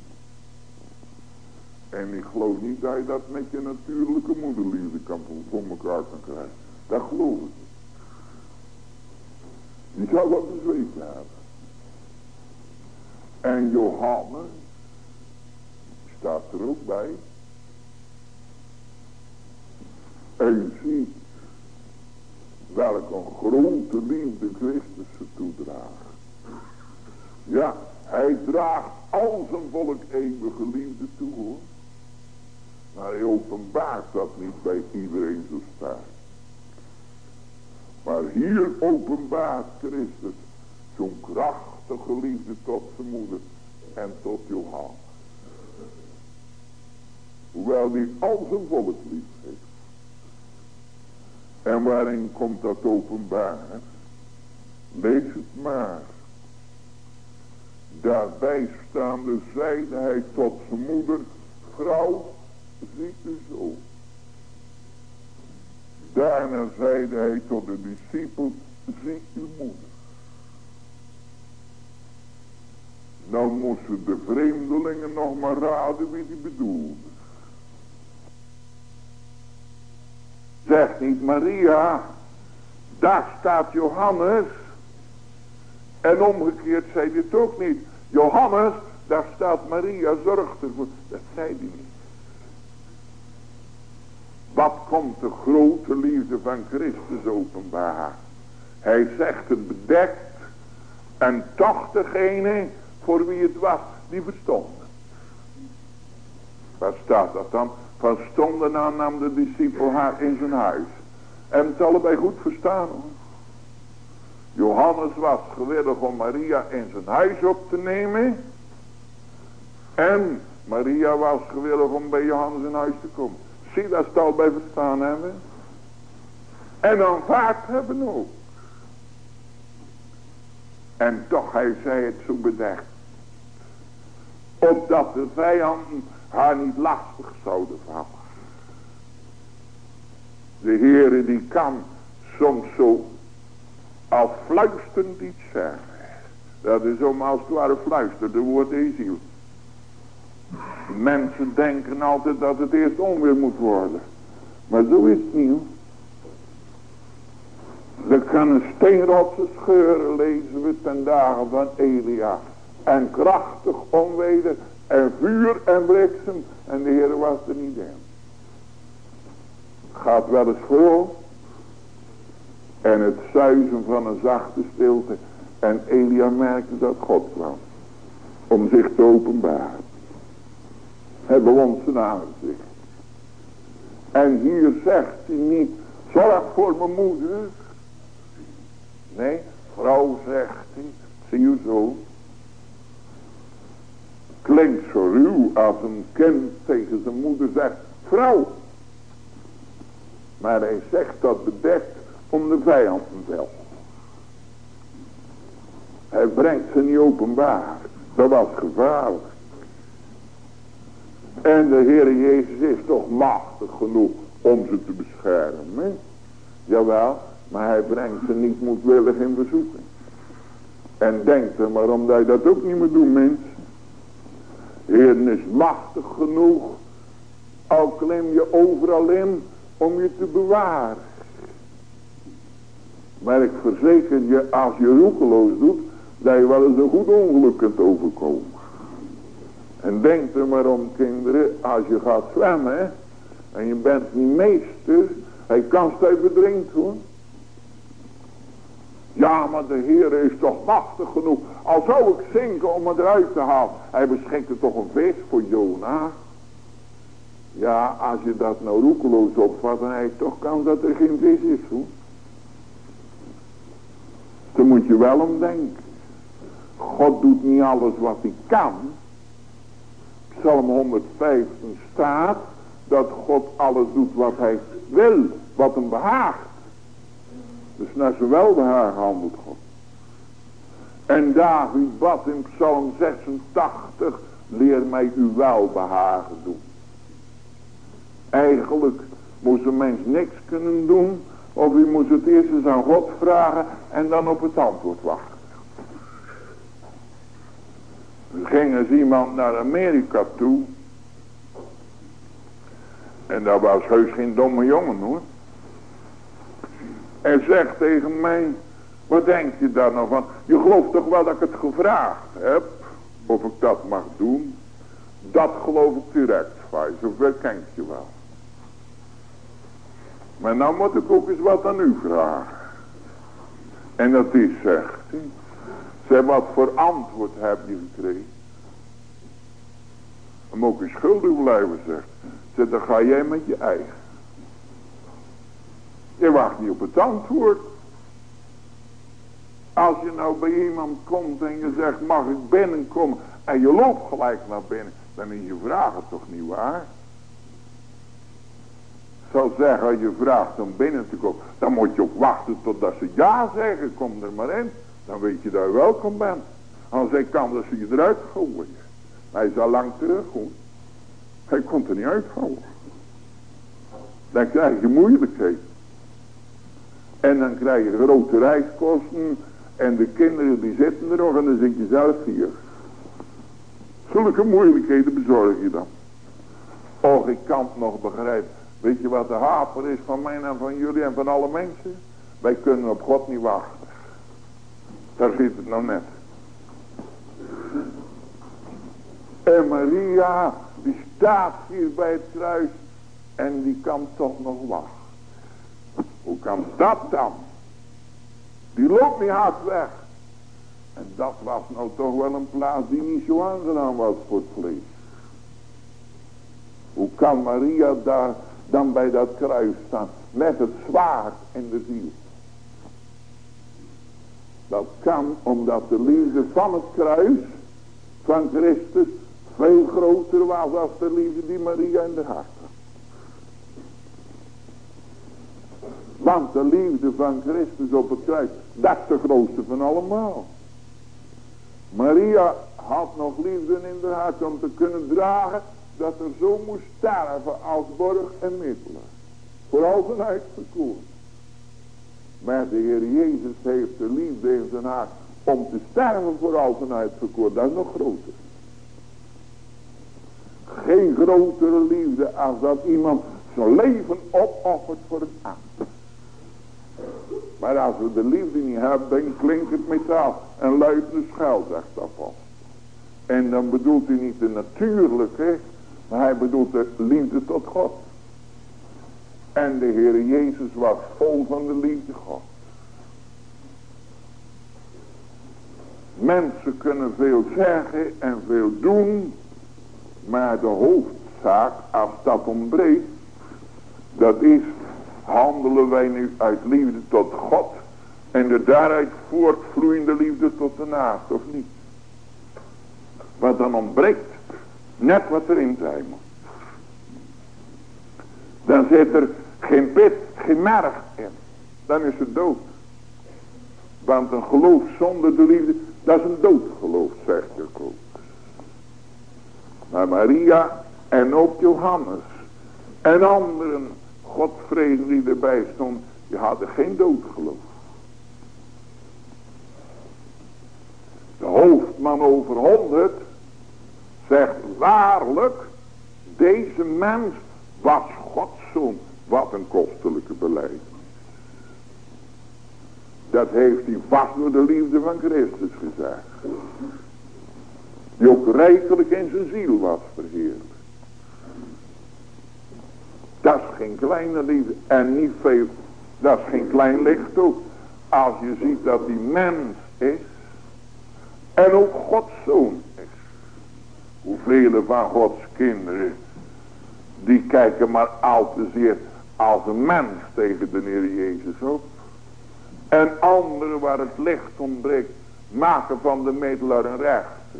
En ik geloof niet dat je dat met je natuurlijke moederliefde kan voor elkaar kan krijgen. Dat geloof ik niet. Die zou wat bezweken hebben. En Johannes staat er ook bij. En ziet welk een grote liefde Christus ze toedraagt. Ja, hij draagt al zijn volk eeuwige liefde toe hoor. Maar hij openbaart dat niet bij iedereen zo sterk. Maar hier openbaart Christus zo'n krachtige liefde tot zijn moeder en tot Johannes. Hoewel hij al zijn volk lief heeft. En waarin komt dat openbaar? Lees het maar. Daarbij staande zeide hij tot zijn moeder, vrouw, zie u zo. Daarna zeide hij tot de discipel, zie uw moeder. Nou moesten de vreemdelingen nog maar raden wie die bedoelde. Zegt niet Maria, daar staat Johannes. En omgekeerd zei dit ook niet. Johannes, daar staat Maria, zorgt ervoor. Dat zei hij niet. Wat komt de grote liefde van Christus openbaar? Hij zegt het bedekt. En toch degene voor wie het was, die verstonden. Waar staat dat dan? Van stonden aan nam de discipel haar in zijn huis. En het allebei goed verstaan hoor. Johannes was gewillig om Maria in zijn huis op te nemen. En Maria was gewillig om bij Johannes in huis te komen. Zie dat al bij verstaan hebben. En aanvaard hebben ook. En toch hij zei het zo bedekt. Opdat de vijanden haar niet lastig zouden vallen. De Heere die kan soms zo als fluisterend iets zeggen. Dat is om als het ware fluisterde woord de ziel. Mensen denken altijd dat het eerst onweer moet worden. Maar zo is het niet. Kan een steenrotse scheuren, lezen we ten dagen van Elia. En krachtig onweder en vuur en bliksem. En de Heer was er niet in. Gaat wel eens voor. En het zuizen van een zachte stilte. En Elia merkte dat God kwam. Om zich te openbaren. Hebben we ons aangezicht. En hier zegt hij niet. Zorg voor mijn moeder. Nee, vrouw zegt hij. Zie je zo klinkt zo ruw als een kind tegen zijn moeder zegt, vrouw. Maar hij zegt dat bedekt om de vijanden wel. Hij brengt ze niet openbaar. Dat was gevaarlijk. En de Heer Jezus is toch machtig genoeg om ze te beschermen. Jawel, maar hij brengt ze niet moedwillig in verzoeking. En denk er maar dat ook niet moet doen mensen. Heer is machtig genoeg. Al klim je overal in om je te bewaren. Maar ik verzeker je, als je roekeloos doet, dat je wel eens een goed ongeluk kunt overkomen. En denk er maar om kinderen, als je gaat zwemmen en je bent niet meester, hij kan steeds bedrinkt hoor. Ja, maar de Heer is toch machtig genoeg. Al zou ik zinken om het eruit te halen. Hij beschikte toch een vis voor Jona. Ja, als je dat nou roekeloos opvat, dan je toch kans dat er geen vis is hoor. Daar moet je wel om denken. God doet niet alles wat hij kan. Psalm 115 staat dat God alles doet wat hij wil, wat hem behaagt. Dus naar zijn welbehagen handelt God. En David bad in Psalm 86, leer mij uw welbehagen doen. Eigenlijk moest een mens niks kunnen doen, of u moest het eerst eens aan God vragen en dan op het antwoord wachten. Er ging eens iemand naar Amerika toe. En dat was heus geen domme jongen hoor. En zegt tegen mij, wat denk je daar nou van? Je gelooft toch wel dat ik het gevraagd heb, of ik dat mag doen? Dat geloof ik direct, zover ken ik je wel. Maar nou moet ik ook eens wat aan u vragen. En dat is, zegt. Zeg, wat voor antwoord heb je gekregen? Dan moet je schuldig blijven, zegt. Zeg, dan ga jij met je eigen. Je wacht niet op het antwoord. Als je nou bij iemand komt en je zegt, mag ik binnenkomen? En je loopt gelijk naar binnen. Dan is je vraag het toch niet waar? Zal zeggen, als je vraagt om binnen te komen. Dan moet je ook wachten totdat ze ja zeggen. Kom er maar in. Dan weet je dat je welkom bent. Als hij kan dat ze je eruit gooien. Hij zal lang terug. Hij komt er niet uithouden. Dan krijg je moeilijkheid. En dan krijg je grote reiskosten. En de kinderen die zitten er nog en dan zit je zelf hier. Zulke moeilijkheden bezorg je dan. Och, ik kan het nog begrijpen. Weet je wat de haper is van mij en van jullie en van alle mensen? Wij kunnen op God niet wachten. Daar zit het nou net. En Maria, die staat hier bij het kruis en die kan toch nog wachten. Hoe kan dat dan? Die loopt niet hard weg. En dat was nou toch wel een plaats die niet zo aangenaam was voor het vlees. Hoe kan Maria daar dan bij dat kruis staan met het zwaard in de ziel? Dat kan omdat de liefde van het kruis van Christus veel groter was als de liefde die Maria in de hart had. Want de liefde van Christus op het kruis, dat is de grootste van allemaal. Maria had nog liefde in de hart om te kunnen dragen dat er zo moest sterven als borg en middelen. Voor al zijn. Maar de Heer Jezus heeft de liefde in zijn hart om te sterven voor al zijn uitverkoren. Dat is nog groter. Geen grotere liefde als dat iemand zijn leven opoffert voor een ander. Maar als we de liefde niet hebben, dan klinkt het metaal en luidt de schuil, zegt vast. En dan bedoelt hij niet de natuurlijke, maar hij bedoelt de liefde tot God. En de Heer Jezus was vol van de liefde God. Mensen kunnen veel zeggen en veel doen, maar de hoofdzaak, als dat ontbreekt, dat is, handelen wij nu uit liefde tot God en de daaruit voortvloeiende liefde tot de naast, of niet? Wat dan ontbreekt, net wat erin zijn moet. Dan zit er geen pit, geen merg in. Dan is het dood. Want een geloof zonder de liefde, dat is een doodgeloof, zegt koop. Maar Maria en ook Johannes en anderen, Godvrezen die erbij stonden, die hadden geen doodgeloof. De hoofdman over honderd zegt waarlijk, deze mens was Gods zoon. Wat een kostelijke beleid. Dat heeft hij vast door de liefde van Christus gezegd. Die ook rijkelijk in zijn ziel was verheerlijk. Dat is geen kleine liefde. En niet veel. Dat is geen klein licht ook. Als je ziet dat die mens is. En ook Gods zoon. Hoeveel van Gods kinderen. Die kijken maar al te zeer als een mens tegen de Heer Jezus op. En anderen waar het licht ontbreekt. Maken van de middelaar een rechter.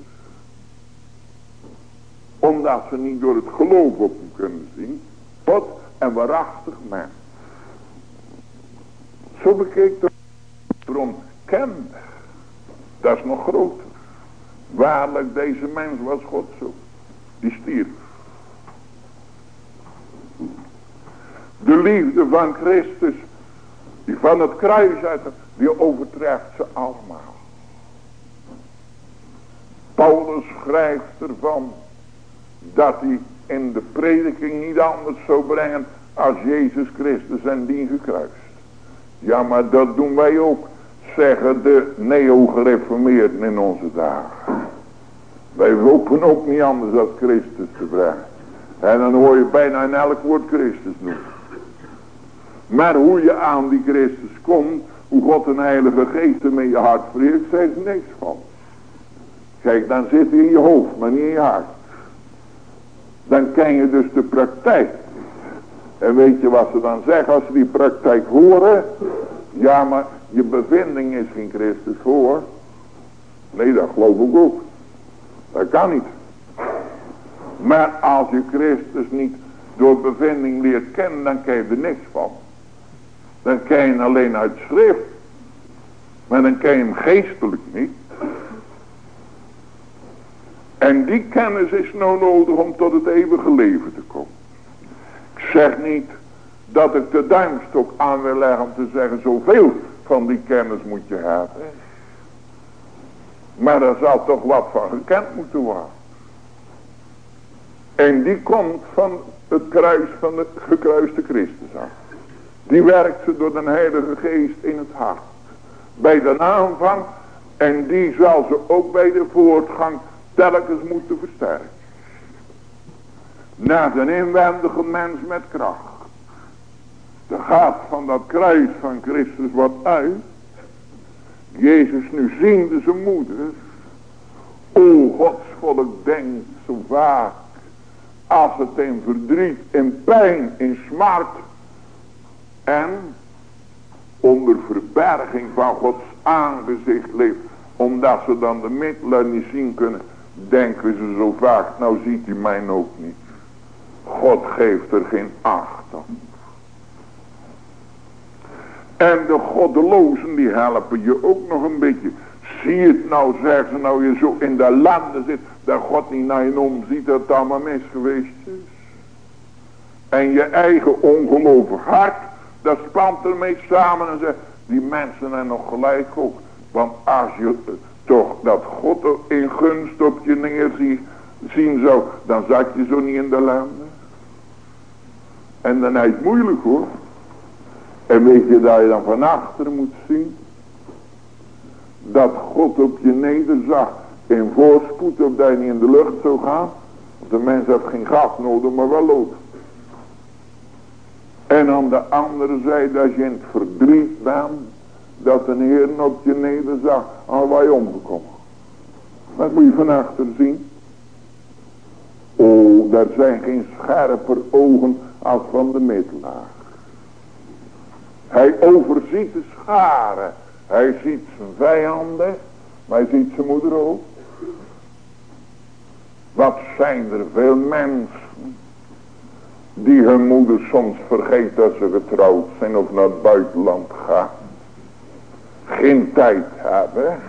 Omdat ze niet door het geloof op hem kunnen zien. God en waarachtig mens. Zo bekeek de bron. Dat is nog groter. Waarlijk deze mens was God zo. Die stierf. De liefde van Christus. Die van het kruis uit. Die overtreft ze allemaal. Paulus schrijft ervan. Dat hij in de prediking niet anders zou brengen. Als Jezus Christus en die gekruist. Ja maar dat doen wij ook. Zeggen de neo-gereformeerden in onze dagen. Wij hopen ook niet anders dan Christus te brengen. En dan hoor je bijna in elk woord Christus noemen. Maar hoe je aan die Christus komt, hoe God een heilige geest in je hart verheert, zei er niks van. Kijk, dan zit hij in je hoofd, maar niet in je hart. Dan ken je dus de praktijk. En weet je wat ze dan zeggen als ze die praktijk horen? Ja, maar je bevinding is geen Christus voor. Nee, dat geloof ik ook. Dat kan niet. Maar als je Christus niet door bevinding leert kennen, dan ken je er niks van. Dan ken je alleen uit schrift. Maar dan ken je hem geestelijk niet. En die kennis is nou nodig om tot het eeuwige leven te komen. Ik zeg niet dat ik de duimstok aan wil leggen om te zeggen zoveel van die kennis moet je hebben. Maar er zal toch wat van gekend moeten worden. En die komt van het kruis van de gekruiste Christus af. Die werkt ze door de heilige geest in het hart. Bij de aanvang. En die zal ze ook bij de voortgang telkens moeten versterken. Naar de inwendige mens met kracht. De gaat van dat kruis van Christus wat uit. Jezus nu ziende zijn moeder. O Gods volk denkt zo vaak. Als het in verdriet, in pijn, in smart en onder verberging van Gods aangezicht leeft. Omdat ze dan de middelen niet zien kunnen. Denken ze zo vaak, nou ziet hij mij ook niet. God geeft er geen acht op. En de goddelozen die helpen je ook nog een beetje. Zie het nou, zeggen ze nou je zo in de landen zit. Dat God niet naar je omziet dat het allemaal mis geweest is. En je eigen ongelovig hart dat spant ermee samen en zegt, die mensen zijn nog gelijk ook. Want als je toch dat God in gunst op je neerzien zien zou, dan zat je zo niet in de landen. En dan is het moeilijk hoor. En weet je dat je dan van achter moet zien? Dat God op je nederzag in voorspoed, op dat je niet in de lucht zou gaan. Want de mens heeft geen gas nodig, maar wel lood. En aan de andere zijde, als je in het verdriet bent, dat de Heer op je nederzag, al je omgekomen. Dat moet je van achter zien. Oh, daar zijn geen scherper ogen als van de middelaar. Hij overziet de scharen. Hij ziet zijn vijanden, maar hij ziet zijn moeder ook. Wat zijn er veel mensen die hun moeder soms vergeet dat ze getrouwd zijn of naar het buitenland gaan. Geen tijd hebben.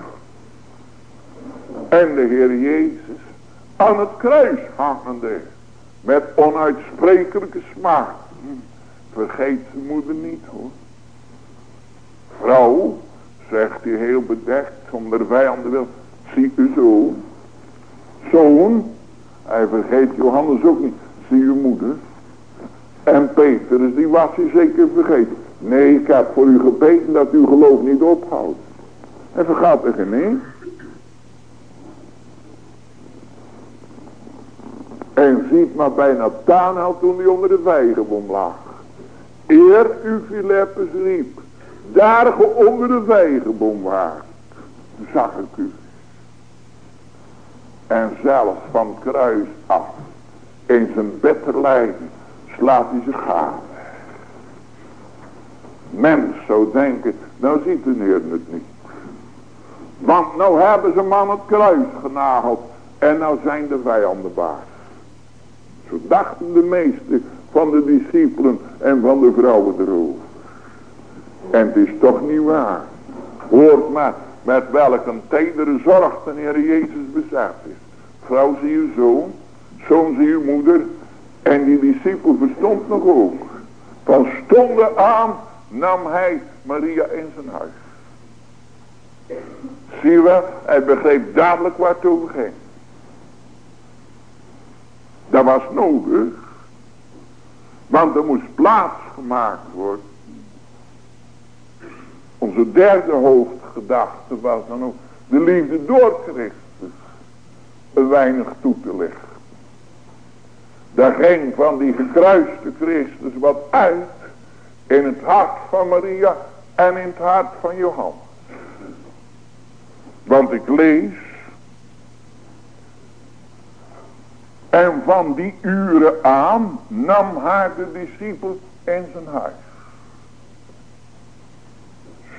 En de Heer Jezus aan het kruis hangende. Met onuitsprekelijke smaak. Vergeet zijn moeder niet hoor. Vrouw, zegt hij heel bedekt, zonder vijanden wil. Zie u zo. Zoon, hij vergeet Johannes ook niet. Zie uw moeder. En Petrus, die was hij zeker vergeten. Nee, ik heb voor u gebeten dat uw geloof niet ophoudt. En vergaat er geen En ziet maar bij Nathanael toen hij onder de vijgenboom lag. Eer u Filippus riep. Daar onder de vijgenboom waart. Zag ik u. En zelfs van het kruis af. In zijn betterlijden slaat hij zich gaan. Mens zou denken, nou ziet de Heer het niet. Want nou hebben ze man het kruis genageld. En nou zijn de vijanden baas. Zo dachten de meesten van de discipelen en van de vrouwen erover. En het is toch niet waar. Hoort maar met welke tedere zorg de Heer Jezus bezet is. Vrouw zie je zoon, zoon zie je moeder. En die discipel verstond nog ook. Van stonden aan nam hij Maria in zijn huis. Zie wel, hij begreep dadelijk waar het over ging. Dat was nodig. Want er moest plaats gemaakt worden. Onze derde hoofdgedachte was dan ook de liefde door Christus een weinig toe te leggen. Daar ging van die gekruiste Christus wat uit in het hart van Maria en in het hart van Johannes. Want ik lees. En van die uren aan nam haar de discipel in zijn huis.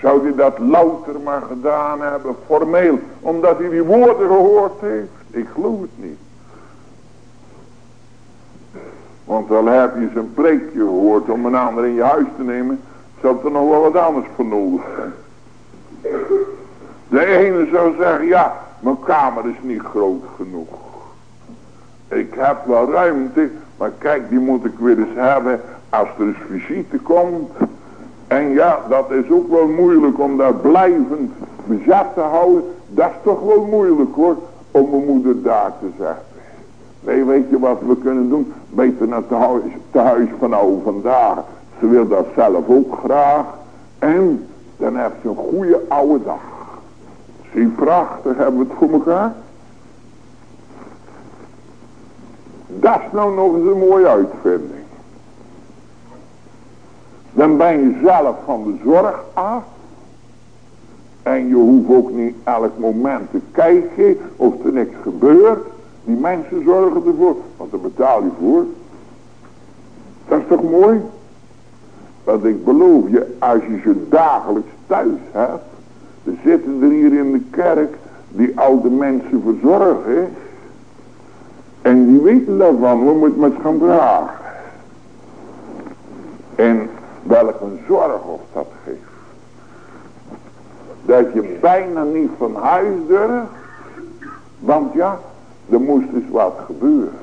Zou hij dat louter maar gedaan hebben, formeel, omdat hij die woorden gehoord heeft? Ik geloof het niet. Want al heb je zijn preekje gehoord om een ander in je huis te nemen, zou er nog wel wat anders voor nodig zijn. De ene zou zeggen, ja, mijn kamer is niet groot genoeg. Ik heb wel ruimte, maar kijk, die moet ik weer eens hebben als er eens visite komt. En ja, dat is ook wel moeilijk om daar blijvend bezet te houden. Dat is toch wel moeilijk hoor, om mijn moeder daar te zetten. Nee, weet je wat we kunnen doen? Beter naar het huis, te huis van nou vandaag. Ze wil dat zelf ook graag. En dan heeft ze een goede oude dag. Zie, prachtig hebben we het voor elkaar. Dat is nou nog eens een mooie uitvinding. Dan ben je zelf van de zorg af. En je hoeft ook niet elk moment te kijken of er niks gebeurt. Die mensen zorgen ervoor, want daar betaal je voor. Dat is toch mooi? Want ik beloof je, als je ze dagelijks thuis hebt, er zitten er hier in de kerk die oude mensen verzorgen. En die weten daarvan, we moeten met gaan vragen. En welke zorg of dat geeft. Dat je bijna niet van huis durft. Want ja, er moest dus wat gebeuren.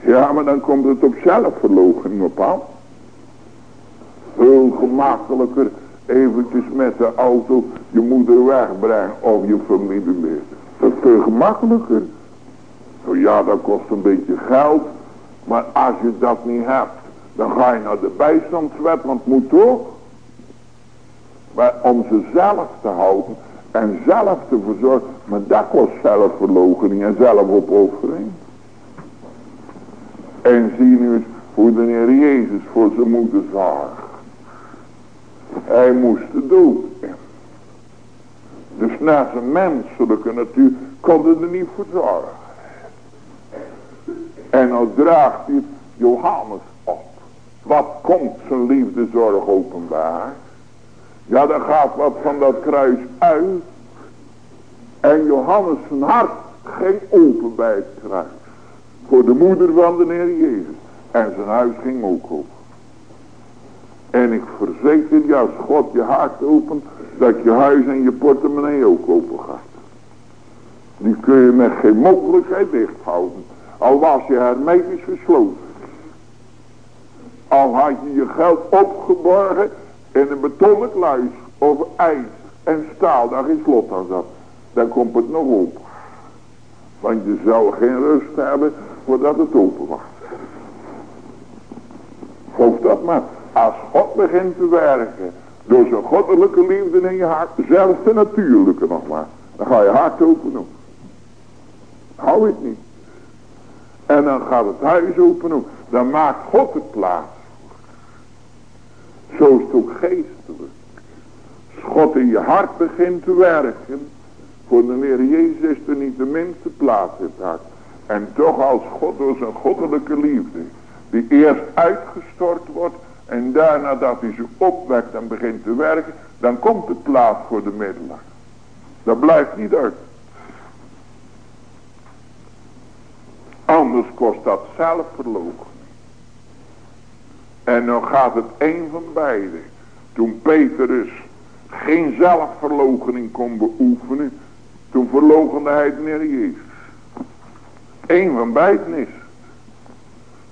Ja, maar dan komt het op zelfverloochening op af. Veel gemakkelijker eventjes met de auto je moeder wegbrengen of je familielid. Dat is veel gemakkelijker. Nou ja, dat kost een beetje geld. Maar als je dat niet hebt, dan ga je naar de bijstandswet, want moet toch. Maar om ze zelf te houden, en zelf te verzorgen. Maar dat kost zelfverloochening en zelfopoffering. En zie nu eens hoe de Heer Jezus voor zijn moeder zorg. Hij moest het doen. Dus naar zijn menselijke natuur kon er niet voor zorgen. En dan draagt hij Johannes. Wat komt zijn liefdezorg openbaar? Ja, dan gaat wat van dat kruis uit. En Johannes zijn hart ging open bij het kruis. Voor de moeder van de Heer Jezus. En zijn huis ging ook open. En ik verzeker je, als God je hart opent, dat je huis en je portemonnee ook open gaat. Die kun je met geen mogelijkheid dicht houden. Al was je hermetisch gesloten. Al had je je geld opgeborgen in een betonnen kluis of ijs en staal daar geen slot aan zat. Dan komt het nog open. Want je zou geen rust hebben voordat het open was. Geloof dat maar. Als God begint te werken. Door zijn goddelijke liefde in je hart. Zelfs de natuurlijke nog maar. Dan ga je hart open doen. Hou het niet. En dan gaat het huis open. Dan maakt God het plaats. Zo is het ook geestelijk. Als God in je hart begint te werken. Voor de Heer Jezus is er niet de minste plaats in het hart. En toch als God door zijn goddelijke liefde. Die eerst uitgestort wordt. En daarna dat hij ze opwekt en begint te werken. Dan komt de plaats voor de middelaar. Dat blijft niet uit. Anders kost dat zelfverloochening. En dan gaat het een van beide. Toen Petrus geen zelfverloochening kon beoefenen. Toen verloochende hij de Heer Jezus. Eén van beiden is.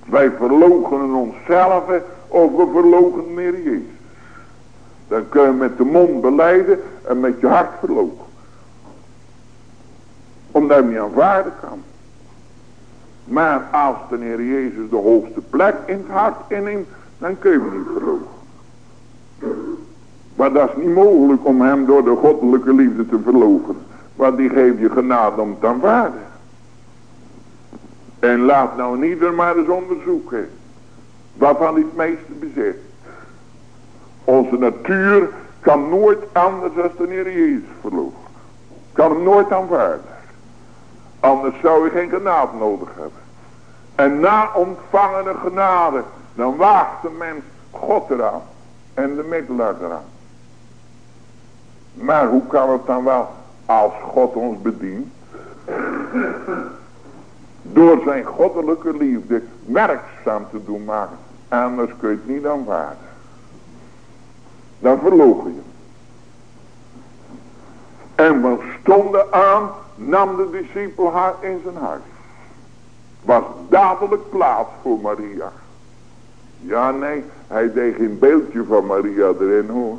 Wij verloochenen onszelf of we verloochenen de Heer Jezus. Dan kun je met de mond beleiden en met je hart verloochenen. Omdat je niet aanvaarden kan. Maar als de Heer Jezus de hoogste plek in het hart inneemt, dan kun je hem niet verlogen. Maar dat is niet mogelijk om hem door de goddelijke liefde te verlogen. Want die geeft je genade om te aanvaarden. En laat nou ieder maar eens onderzoeken. Waarvan hij het meeste bezit. Onze natuur kan nooit anders dan de Heer Jezus verlogen. Kan hem nooit aanvaarden. Anders zou je geen genade nodig hebben. En na ontvangene genade, dan waagt de mens God eraan. En de middelaar eraan. Maar hoe kan het dan wel als God ons bedient? Door zijn goddelijke liefde werkzaam te doen maken. Anders kun je het niet aanvaarden. Dan verlogen je. En we stonden aan, nam de discipel haar in zijn huis. Was dadelijk plaats voor Maria. Ja, nee, hij deed geen beeldje van Maria erin hoor.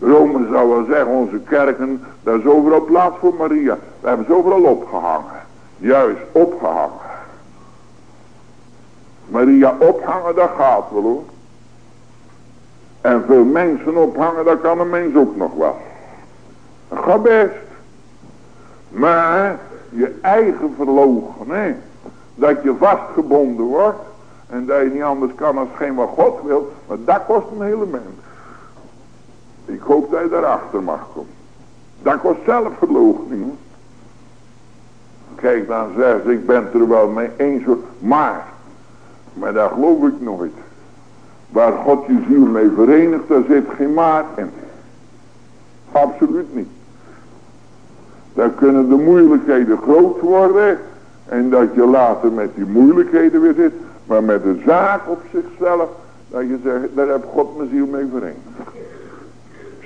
Rome zou wel zeggen, onze kerken, daar is overal plaats voor Maria. We hebben ze overal opgehangen. Juist, opgehangen. Maria ophangen, dat gaat wel hoor. En veel mensen ophangen, dat kan een mens ook nog wel. Dat gaat best. Maar je eigen verlogen, hè. Dat je vastgebonden wordt. En dat je niet anders kan als geen wat God wil. Maar dat kost een hele mens. Ik hoop dat je daarachter mag komen. Dat kost zelfverloochening. Kijk, dan zegt ze, ik ben er wel mee eens. Maar, maar daar geloof ik nooit. Waar God je ziel mee verenigt, daar zit geen maar in. Absoluut niet. Daar kunnen de moeilijkheden groot worden. En dat je later met die moeilijkheden weer zit. Maar met de zaak op zichzelf. Dat je zegt, daar heb God mijn ziel mee verenigd.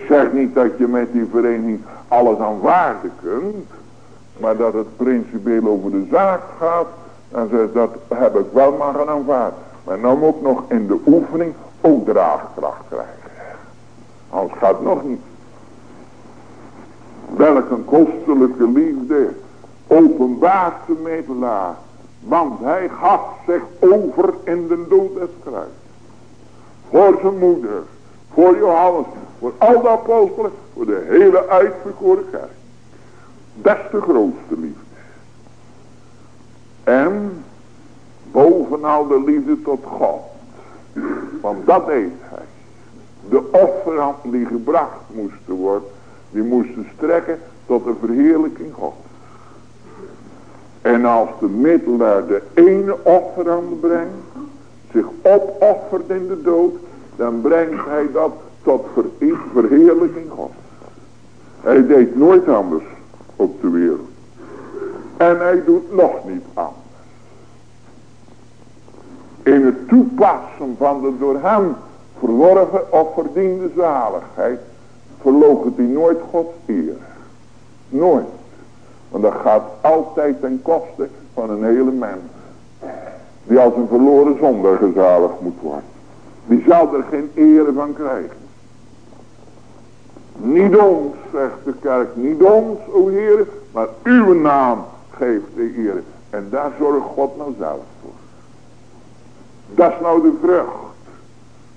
Zeg niet dat je met die vereniging alles aanvaarden kunt. Maar dat het principieel over de zaak gaat. Dan zegt dat heb ik wel maar gaan aanvaarden. Maar dan moet ik nog in de oefening ook draagkracht krijgen. Anders gaat nog niet. Welk een kostelijke liefde openbaart de middelaar. Want hij gaf zich over in de dood des kruis. Voor zijn moeder, voor Johannes, voor al de apostelen, voor de hele uitverkoren kerk. De grootste liefde. En bovenal de liefde tot God. Want dat deed hij. De offerhand die gebracht moesten worden, die moesten strekken tot de verheerlijking God. En als de middelaar de ene offerhand brengt, zich opoffert in de dood, dan brengt hij dat tot verheerlijking God. Hij deed nooit anders op de wereld. En hij doet nog niet anders. In het toepassen van de door hem verworven of verdiende zaligheid verloogt hij nooit Gods eer. Nooit. Want dat gaat altijd ten koste van een hele mens. Die als een verloren zonder gezalig moet worden. Die zal er geen ere van krijgen. Niet ons, zegt de kerk, niet ons, o Heer, maar uw naam geeft de eer. En daar zorgt God nou zelf voor. Dat is nou de vrucht.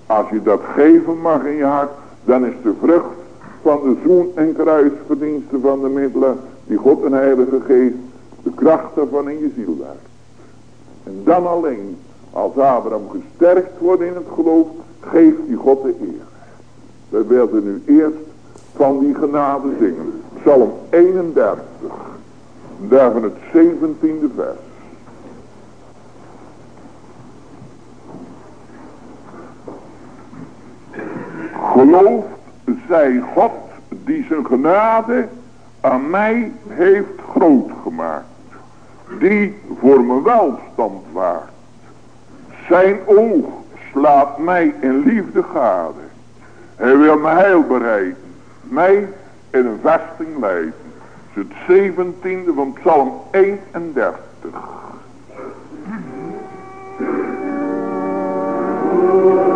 Als je dat geven mag in je hart, dan is de vrucht van de zoen en kruisverdiensten van de middelen, die God en Heilige Geest, de kracht daarvan in je ziel werkt. En dan alleen, als Abraham gesterkt wordt in het geloof, geeft hij God de eer. We wilden nu eerst van die genade zingen. Psalm 31, daarvan het 17e vers. Geloof zij God die zijn genade aan mij heeft groot gemaakt. Die voor mijn welstand waakt. Zijn oog slaat mij in liefde gade. Hij wil me heil bereiden. Mij in een vesting leiden. Is het zeventiende van Psalm 31. van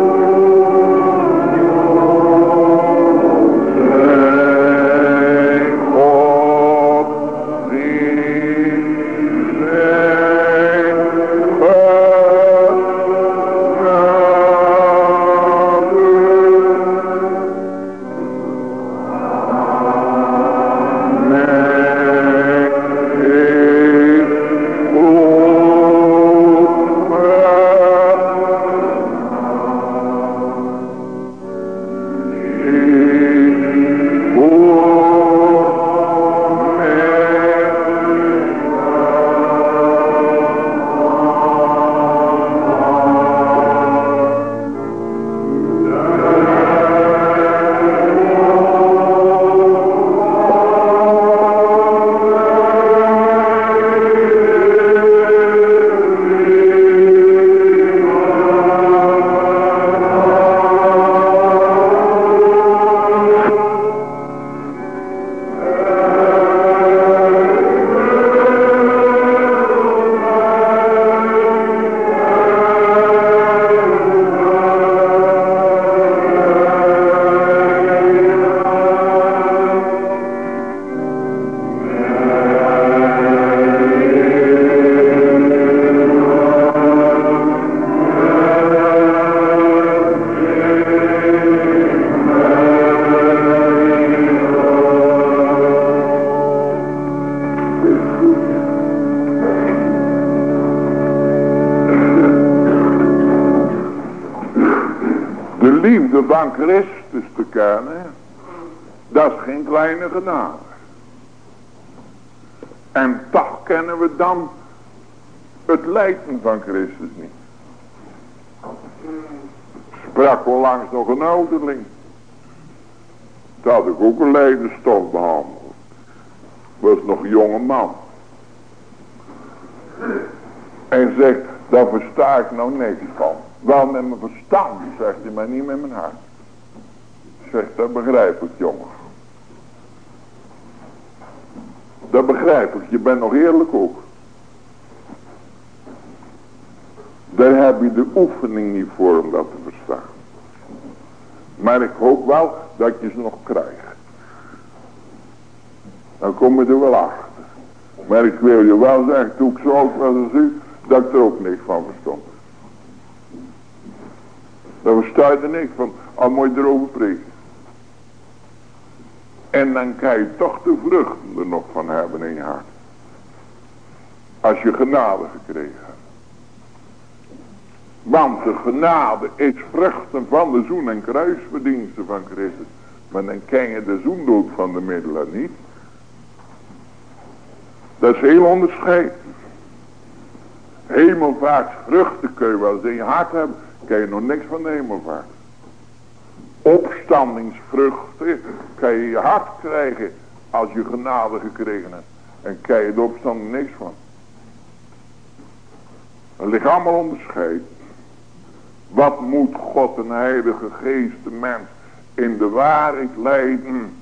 En toch kennen we dan het lijden van Christus niet. Sprak langs nog een ouderling. Dat had ik ook een leidenstof behandeld. Was nog een jonge man. En zegt, daar versta ik nou niks van. Wel met mijn verstand, zegt hij, maar niet met mijn hart. Zegt, dat begrijp ik, jongen. Dat bent nog eerlijk ook. Daar heb je de oefening niet voor om dat te verstaan. Maar ik hoop wel dat je ze nog krijgt. Dan kom je er wel achter. Maar ik wil je wel zeggen, toen ik zo oud was als u, dat ik er ook niks van verstond. Daar versta je er niks van, al moet je erover preken. En dan kan je toch de vruchten er nog van hebben in je hart. Als je genade gekregen. Want de genade is vruchten van de zoen- en kruisverdiensten van Christus. Maar dan ken je de zoendood van de middelen niet. Dat is heel onderscheid. Hemelvaartsvruchten kun je wel eens in je hart hebben. Kan je nog niks van de hemelvaart. Opstandingsvruchten kan je je hart krijgen als je genade gekregen hebt. En kan je de opstanding niks van. Er ligt allemaal onderscheid. Wat moet God een heilige geest de mens in de waarheid leiden.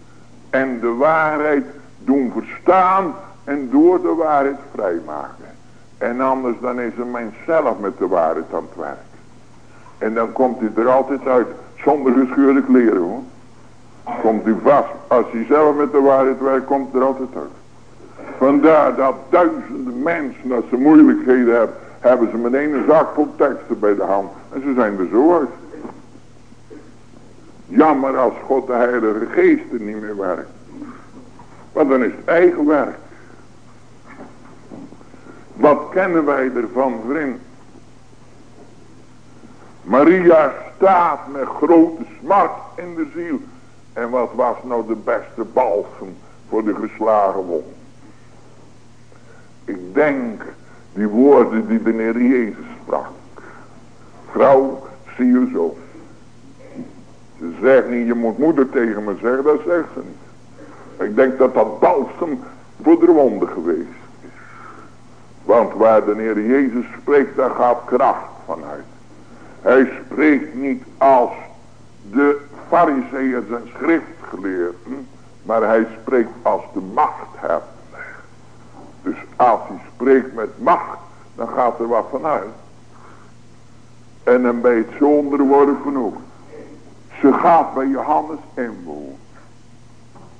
En de waarheid doen verstaan en door de waarheid vrijmaken. En anders dan is een mens zelf met de waarheid aan het werk. En dan komt hij er altijd uit zonder gescheurde kleren hoor. Komt u vast. Als hij zelf met de waarheid werkt, komt er altijd uit. Vandaar dat duizenden mensen, als ze moeilijkheden hebben, hebben ze meteen een zak vol teksten bij de hand. En ze zijn zo uit. Jammer als God de Heilige Geest er niet meer werkt. Want dan is het eigen werk. Wat kennen wij ervan vriend? Maria staat met grote smart in de ziel. En wat was nou de beste balsem voor de geslagen wond? Ik denk die woorden die de Jezus sprak. Vrouw, zie je zo. Ze zegt niet, je moet moeder tegen me zeggen, dat zegt ze niet. Ik denk dat dat balsem voor de wonden geweest is. Want waar de Heer Jezus spreekt, daar gaat kracht vanuit. Hij spreekt niet als de fariseeërs en schriftgeleerden, maar hij spreekt als de machthebber. Dus als hij spreekt met macht, dan gaat er wat vanuit. En dan ben je het zo onderworpen ook. Ze gaat bij Johannes inwonen.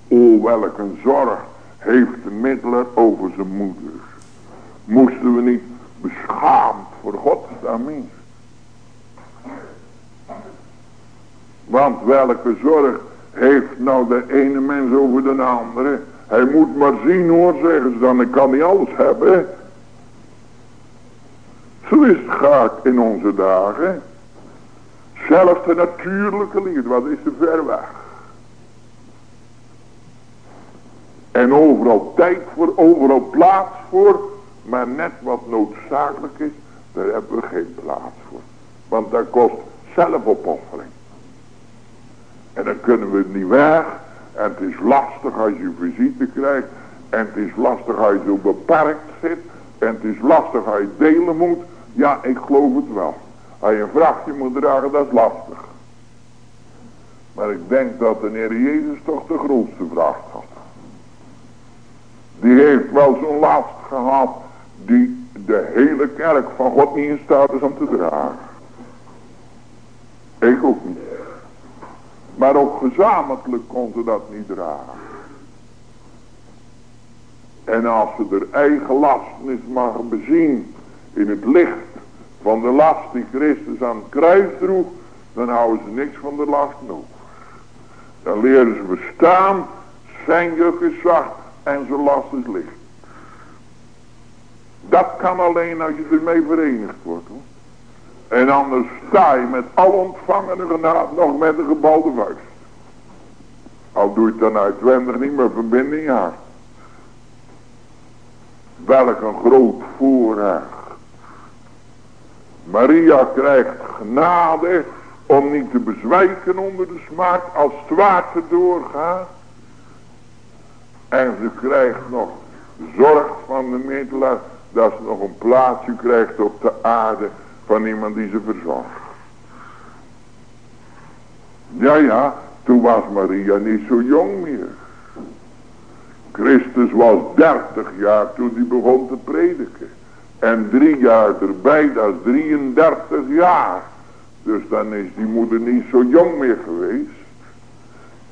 O, welk een zorg heeft de middelaar over zijn moeder. Moesten we niet beschaamd voor God staan Want welke zorg heeft nou de ene mens over de andere? Hij moet maar zien hoor, zeggen ze dan. Ik kan niet alles hebben. Zo is het gaat in onze dagen. Zelfs de natuurlijke liefde, wat is er ver weg. En overal tijd voor, overal plaats voor. Maar net wat noodzakelijk is, daar hebben we geen plaats voor. Want dat kost zelfopoffering. En dan kunnen we niet weg. En het is lastig als je visite krijgt. En het is lastig als je zo beperkt zit. En het is lastig als je delen moet. Ja, ik geloof het wel. Als je een vrachtje moet dragen, dat is lastig. Maar ik denk dat de Heer Jezus toch de grootste vracht had. Die heeft wel zo'n last gehad. Die de hele kerk van God niet in staat is om te dragen. Ik ook niet. Maar ook gezamenlijk kon ze dat niet dragen. En als ze er eigen lastenis mag bezien in het licht van de last die Christus aan het kruis droeg, dan houden ze niks van de last over. Dan leren ze bestaan, zijn juk is en zijn last is licht. Dat kan alleen als je ermee verenigd wordt. Hoor. En anders sta je met al ontvangene genade nog met een gebalde vuist. Al doe je het dan uitwendig niet, maar verbinding ja. Welk een groot voorrecht. Maria krijgt genade om niet te bezwijken onder de smaak als zwaarte doorgaat. En ze krijgt nog zorg van de middelaar dat ze nog een plaatsje krijgt op de aarde van iemand die ze verzorgt. Ja, ja, toen was Maria niet zo jong meer. Christus was 30 jaar toen hij begon te prediken. En drie jaar erbij, dat is 33 jaar. Dus dan is die moeder niet zo jong meer geweest.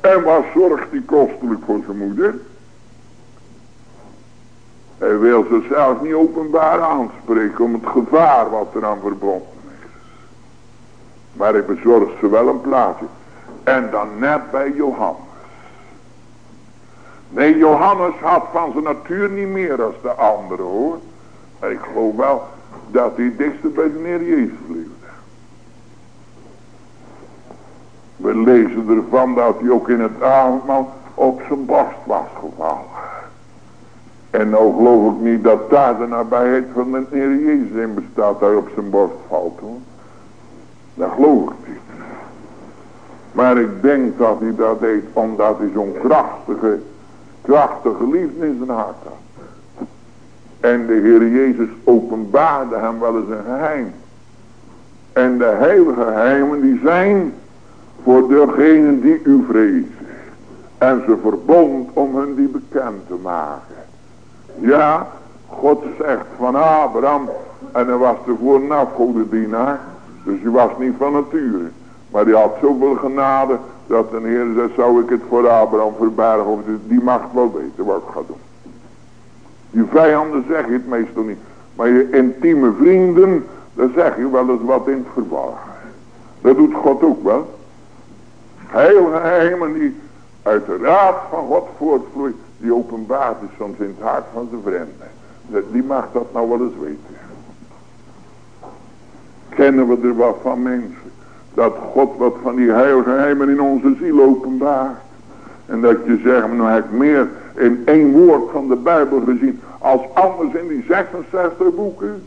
En wat zorgt die kostelijk voor zijn moeder? Hij wil zichzelf niet openbaar aanspreken om het gevaar wat er aan verbonden is. Maar hij bezorgt ze wel een plaatsje. En dan net bij Johannes. Nee, Johannes had van zijn natuur niet meer als de andere hoor. Ik geloof wel dat hij dichtst bij de Heer Jezus leefde. We lezen ervan dat hij ook in het avondmaal op zijn borst was gevallen. En nou geloof ik niet dat daar de nabijheid van de Heer Jezus in bestaat, hij op zijn borst valt hoor. Dat geloof ik niet. Maar ik denk dat hij dat deed omdat hij zo'n krachtige, krachtige liefde in zijn hart had. En de Heer Jezus openbaarde hem wel eens een geheim. En de heilige geheimen die zijn voor degenen die u vrezen. En ze verbond om hun die bekend te maken. Ja, God zegt van Abraham. En hij was ervoor een afgodendienaar. Dus hij was niet van nature. Maar die had zoveel genade. Dat de Heer zei, zou ik het voor Abraham verbergen. Of die mag wel weten wat ik ga doen. Je vijanden zeg je het meestal niet. Maar je intieme vrienden, daar zeg je wel eens wat in het verborgen. Dat doet God ook wel. Heel geheimen die uit de raad van God voortvloeit, die openbaart is soms in het hart van zijn vrienden. Die mag dat nou wel eens weten. Kennen we er wat van mensen. Dat God wat van die heilgeheimen in onze ziel openbaart. En dat je zegt, nou heb ik meer in één woord van de Bijbel gezien. Als anders in die 66 boeken.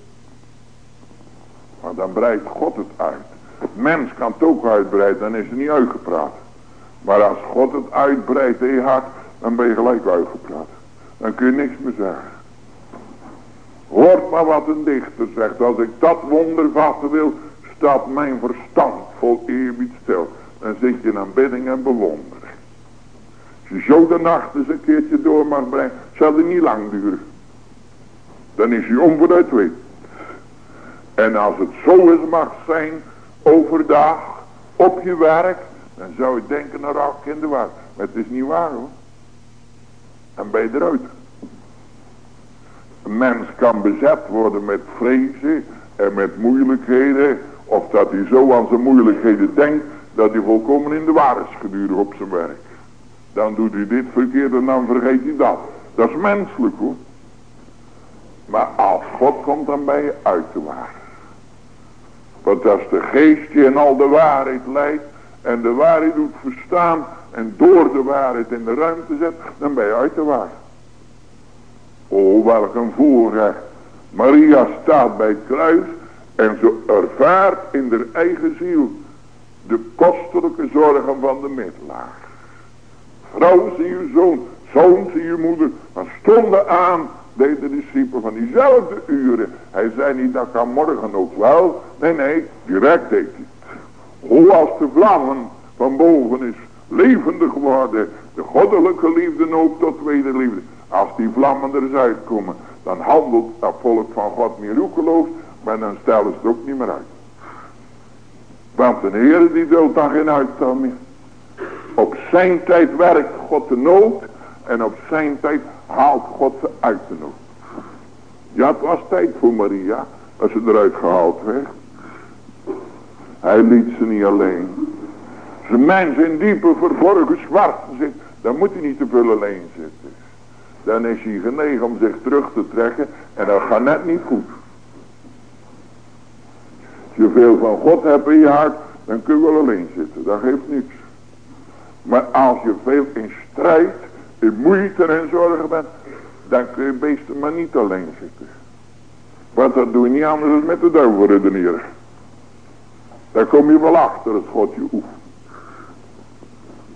Maar dan breidt God het uit. Mens kan het ook uitbreiden, dan is het niet uitgepraat. Maar als God het uitbreidt in je hart, dan ben je gelijk uitgepraat. Dan kun je niks meer zeggen. Hoort maar wat een dichter zegt. Als ik dat wonder vatten wil, staat mijn verstand vol eerbied stil. Dan zit je in aanbidding en bewondering. Als je zo de nacht eens een keertje door mag brengen, zal het niet lang duren. Dan is je onvooruit weet. En als het zo eens mag zijn, overdag, op je werk, dan zou je denken naar nou, in de war. Maar het is niet waar hoor. Dan ben je eruit. Een mens kan bezet worden met vrezen en met moeilijkheden. Of dat hij zo aan zijn moeilijkheden denkt dat hij volkomen in de war is op zijn werk. Dan doet hij dit verkeerd en dan vergeet hij dat. Dat is menselijk hoor. Maar als God komt dan ben je uit de waar. Want als de geest je in al de waarheid leidt en de waarheid doet verstaan en door de waarheid in de ruimte zet, dan ben je uit de waarheid. Oh, welk een voorrecht. Maria staat bij het kruis en ze ervaart in haar eigen ziel de kostelijke zorgen van de middelaar. Vrouw zie je zoon, zoon zie je moeder, maar stonden aan deed de discipel van diezelfde uren. Hij zei niet dat kan morgen ook wel. Nee, nee, direct deed hij het. Hoe als de vlammen van boven is levendig geworden. De goddelijke liefde ook tot wederliefde. Als die vlammen er eens uitkomen. Dan handelt dat volk van God meer roekeloos. Maar dan stellen ze het ook niet meer uit. Want de Heer die wil dan geen uitstel meer. Op zijn tijd werkt God de nood. En op zijn tijd haalt God ze uit de nood. Ja, het was tijd voor Maria. Als ze eruit gehaald werd. Hij liet ze niet alleen. Een mens in diepe verborgen zwart zit. Dan moet hij niet te veel alleen zitten. Dan is hij genegen om zich terug te trekken. En dat gaat net niet goed. Als je veel van God hebt in je hart. Dan kun je wel alleen zitten. Dat geeft niks. Maar als je veel in strijd in moeite en zorgen bent, dan kun je beesten maar niet alleen zitten. Want dat doe je niet anders dan met de duivel redeneren. Daar kom je wel achter het God je oefent.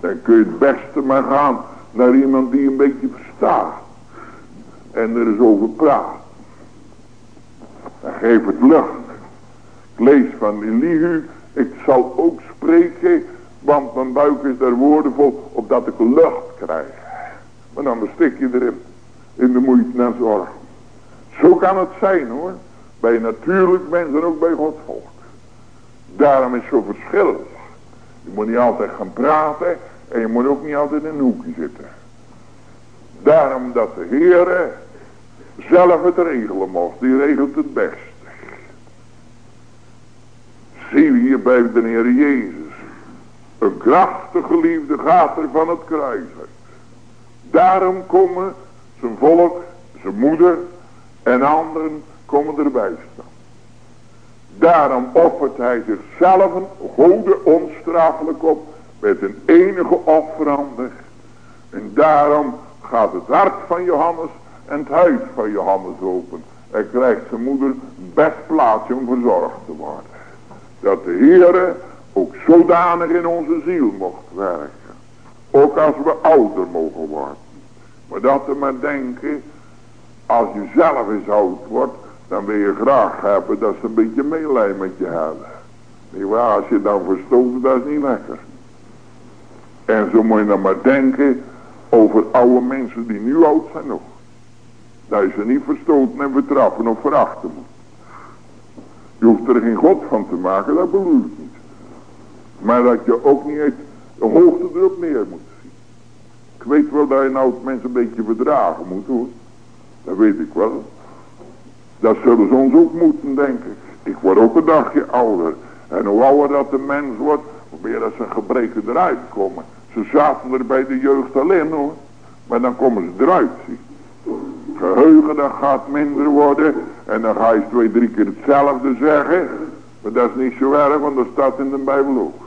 Dan kun je het beste maar gaan naar iemand die een beetje verstaat. En er is over praat. Dan geef het lucht. Ik lees van Elihu. Ik zal ook spreken. Want mijn buik is daar woordenvol. Opdat ik lucht krijg. Maar dan bestik je erin. In de moeite en zorg. Zo kan het zijn hoor. Bij natuurlijk mensen ook bij Gods volk. Daarom is zo verschillend. Je moet niet altijd gaan praten. En je moet ook niet altijd in een hoekje zitten. Daarom dat de Heer zelf het regelen mocht. Die regelt het best. Zie hier bij de Heer Jezus. Een krachtige liefde gaat er van het kruis uit. Daarom komen zijn volk, zijn moeder en anderen komen erbij staan. Daarom offert hij zichzelf een goede onstrafelijk op met een enige offerander. En daarom gaat het hart van Johannes en het huis van Johannes open. En krijgt zijn moeder best plaatsje om verzorgd te worden. Dat de Heere ook zodanig in onze ziel mocht werken. Ook als we ouder mogen worden. Maar dat we maar denken. Als je zelf eens oud wordt. Dan wil je graag hebben dat ze een beetje meelij met je hebben. Niet waar, als je dan verstoot, dat is niet lekker. En zo moet je dan maar denken over oude mensen die nu oud zijn nog. Dat je ze niet verstoten en vertrappen of verachten moet. Je hoeft er geen god van te maken, dat bedoel ik niet. Maar dat je ook niet de hoogte erop neer moet zien. Ik weet wel dat je nou mensen een beetje verdragen moet hoor. Dat weet ik wel. Dat zullen ze ons ook moeten denken. Ik word ook een dagje ouder. En hoe ouder dat de mens wordt, hoe meer dat zijn gebreken eruit komen. Ze zaten er bij de jeugd alleen hoor. Maar dan komen ze eruit zie. geheugen dat gaat minder worden. En dan ga je twee, drie keer hetzelfde zeggen. Maar dat is niet zo erg, want dat staat in de Bijbel ook.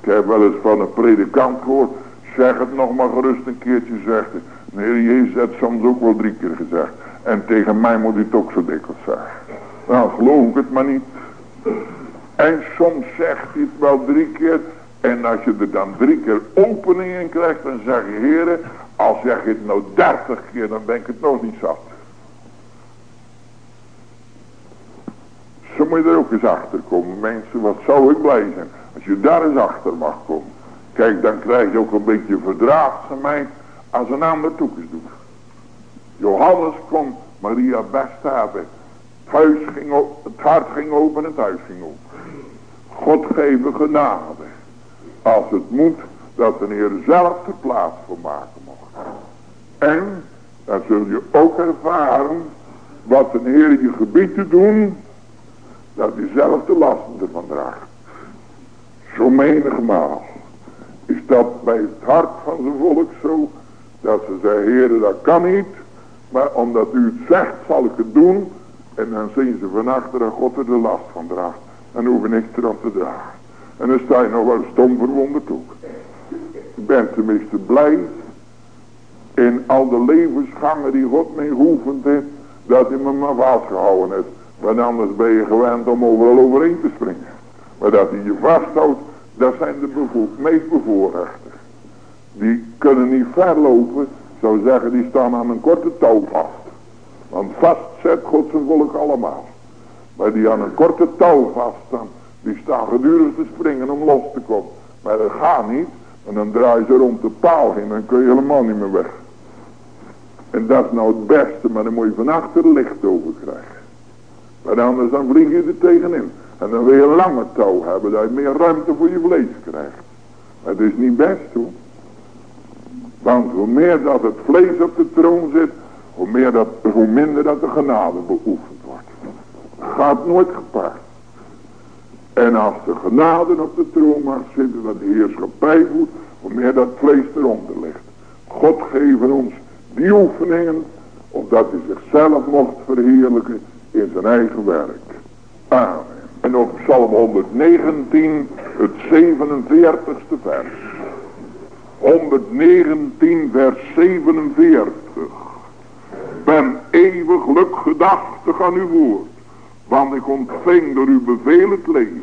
Ik heb wel eens van een predikant gehoord. Zeg het nog maar gerust een keertje, zegt hij. De Jezus heeft soms ook wel drie keer gezegd. En tegen mij moet hij het ook zo dikwijls zeggen. Nou, geloof ik het maar niet. En soms zegt hij het wel drie keer. En als je er dan drie keer opening in krijgt, dan zeg je, heren, als zeg je het nou dertig keer, dan ben ik het nog niet zat. Zo moet je er ook eens achter komen. Mensen, wat zou ik blij zijn als je daar eens achter mag komen. Kijk, dan krijg je ook een beetje verdraagzaamheid als een ander toekens doet. Johannes kon Maria best hebben. Het, huis ging op, het hart ging open en het huis ging open. God geven genade. Als het moet, dat de Heer zelf de plaats voor maken mocht. En dan zul je ook ervaren wat de Heer je gebied te doen, dat hij zelf de lasten ervan draagt. Zo menigmaal is dat bij het hart van zijn volk zo, dat ze zeggen, Heer, dat kan niet, maar omdat u het zegt, zal ik het doen. En dan zien ze van achter dat God er de last van draagt. En hoeven niks erop te dragen. En dan sta je nog wel stom verwonderd ook. Ik ben tenminste blij in al de levensgangen die God mee geoefend heeft, dat hij me maar vastgehouden heeft. Want anders ben je gewend om overal overheen te springen. Maar dat hij je vasthoudt, dat zijn de meest bevoorrechten. Die kunnen niet verlopen, zou zeggen, die staan aan een korte touw vast. Want vast zet God zijn volk allemaal. Maar die aan een korte touw vaststaan, die staan gedurig te springen om los te komen. Maar dat gaat niet. En dan draai je rond de paal heen. Dan kun je helemaal niet meer weg. En dat is nou het beste. Maar dan moet je van achter licht over krijgen. Maar anders dan vlieg je er tegenin. En dan wil je een lange touw hebben. Dat je meer ruimte voor je vlees krijgt. Maar het is niet best hoor. Want hoe meer dat het vlees op de troon zit. Hoe, meer dat, hoe minder dat de genade beoefend wordt. Gaat nooit gepaard. En als de genade op de troon mag zitten, dat de heerschappij voert, hoe meer dat vlees eronder ligt. God geven ons die oefeningen, opdat hij zichzelf mocht verheerlijken in zijn eigen werk. Amen. En op Psalm 119, het 47ste vers. 119 vers 47. Ben eeuwig gedachtig aan uw woord. Want ik ontving door uw bevel het leven.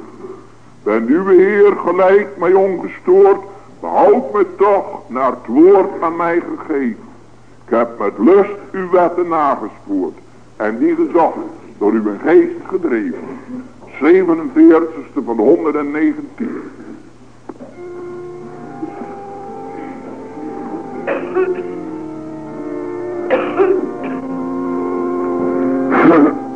Ben uw Heer gelijk mij ongestoord. Behoud me toch naar het woord aan mij gegeven. Ik heb met lust uw wetten nagespoord. En die gezocht door uw geest gedreven. 47ste van 119.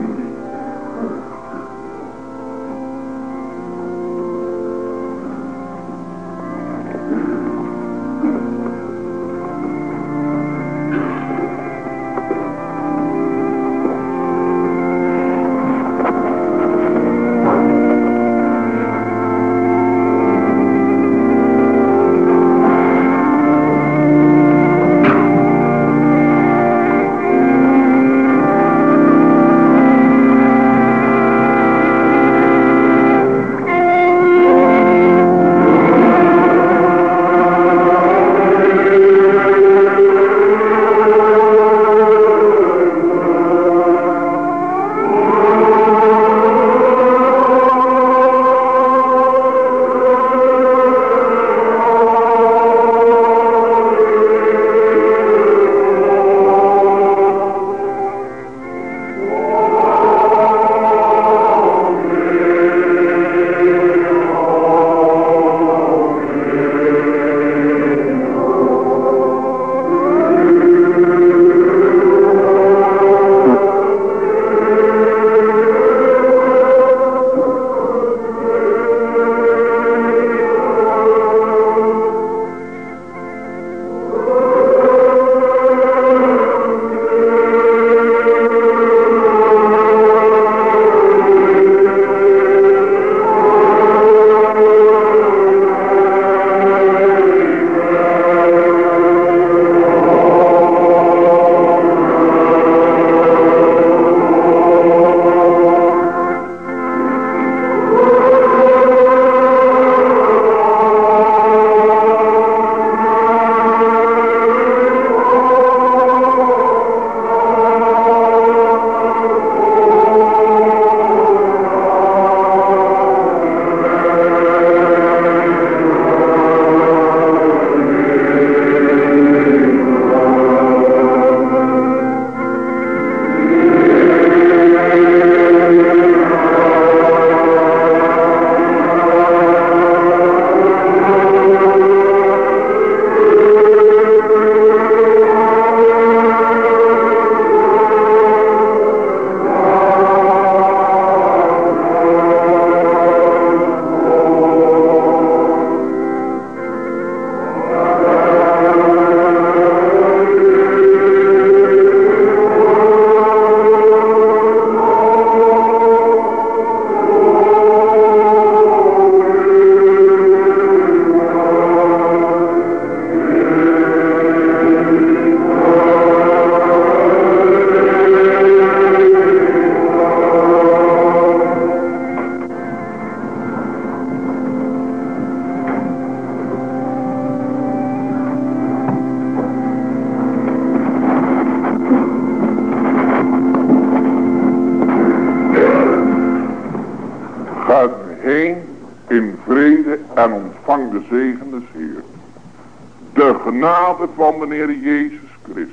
genade van de Heer Jezus Christus.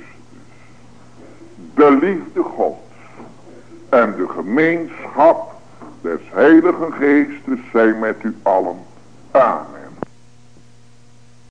De liefde Gods. En de gemeenschap des Heiligen Geestes zijn met u.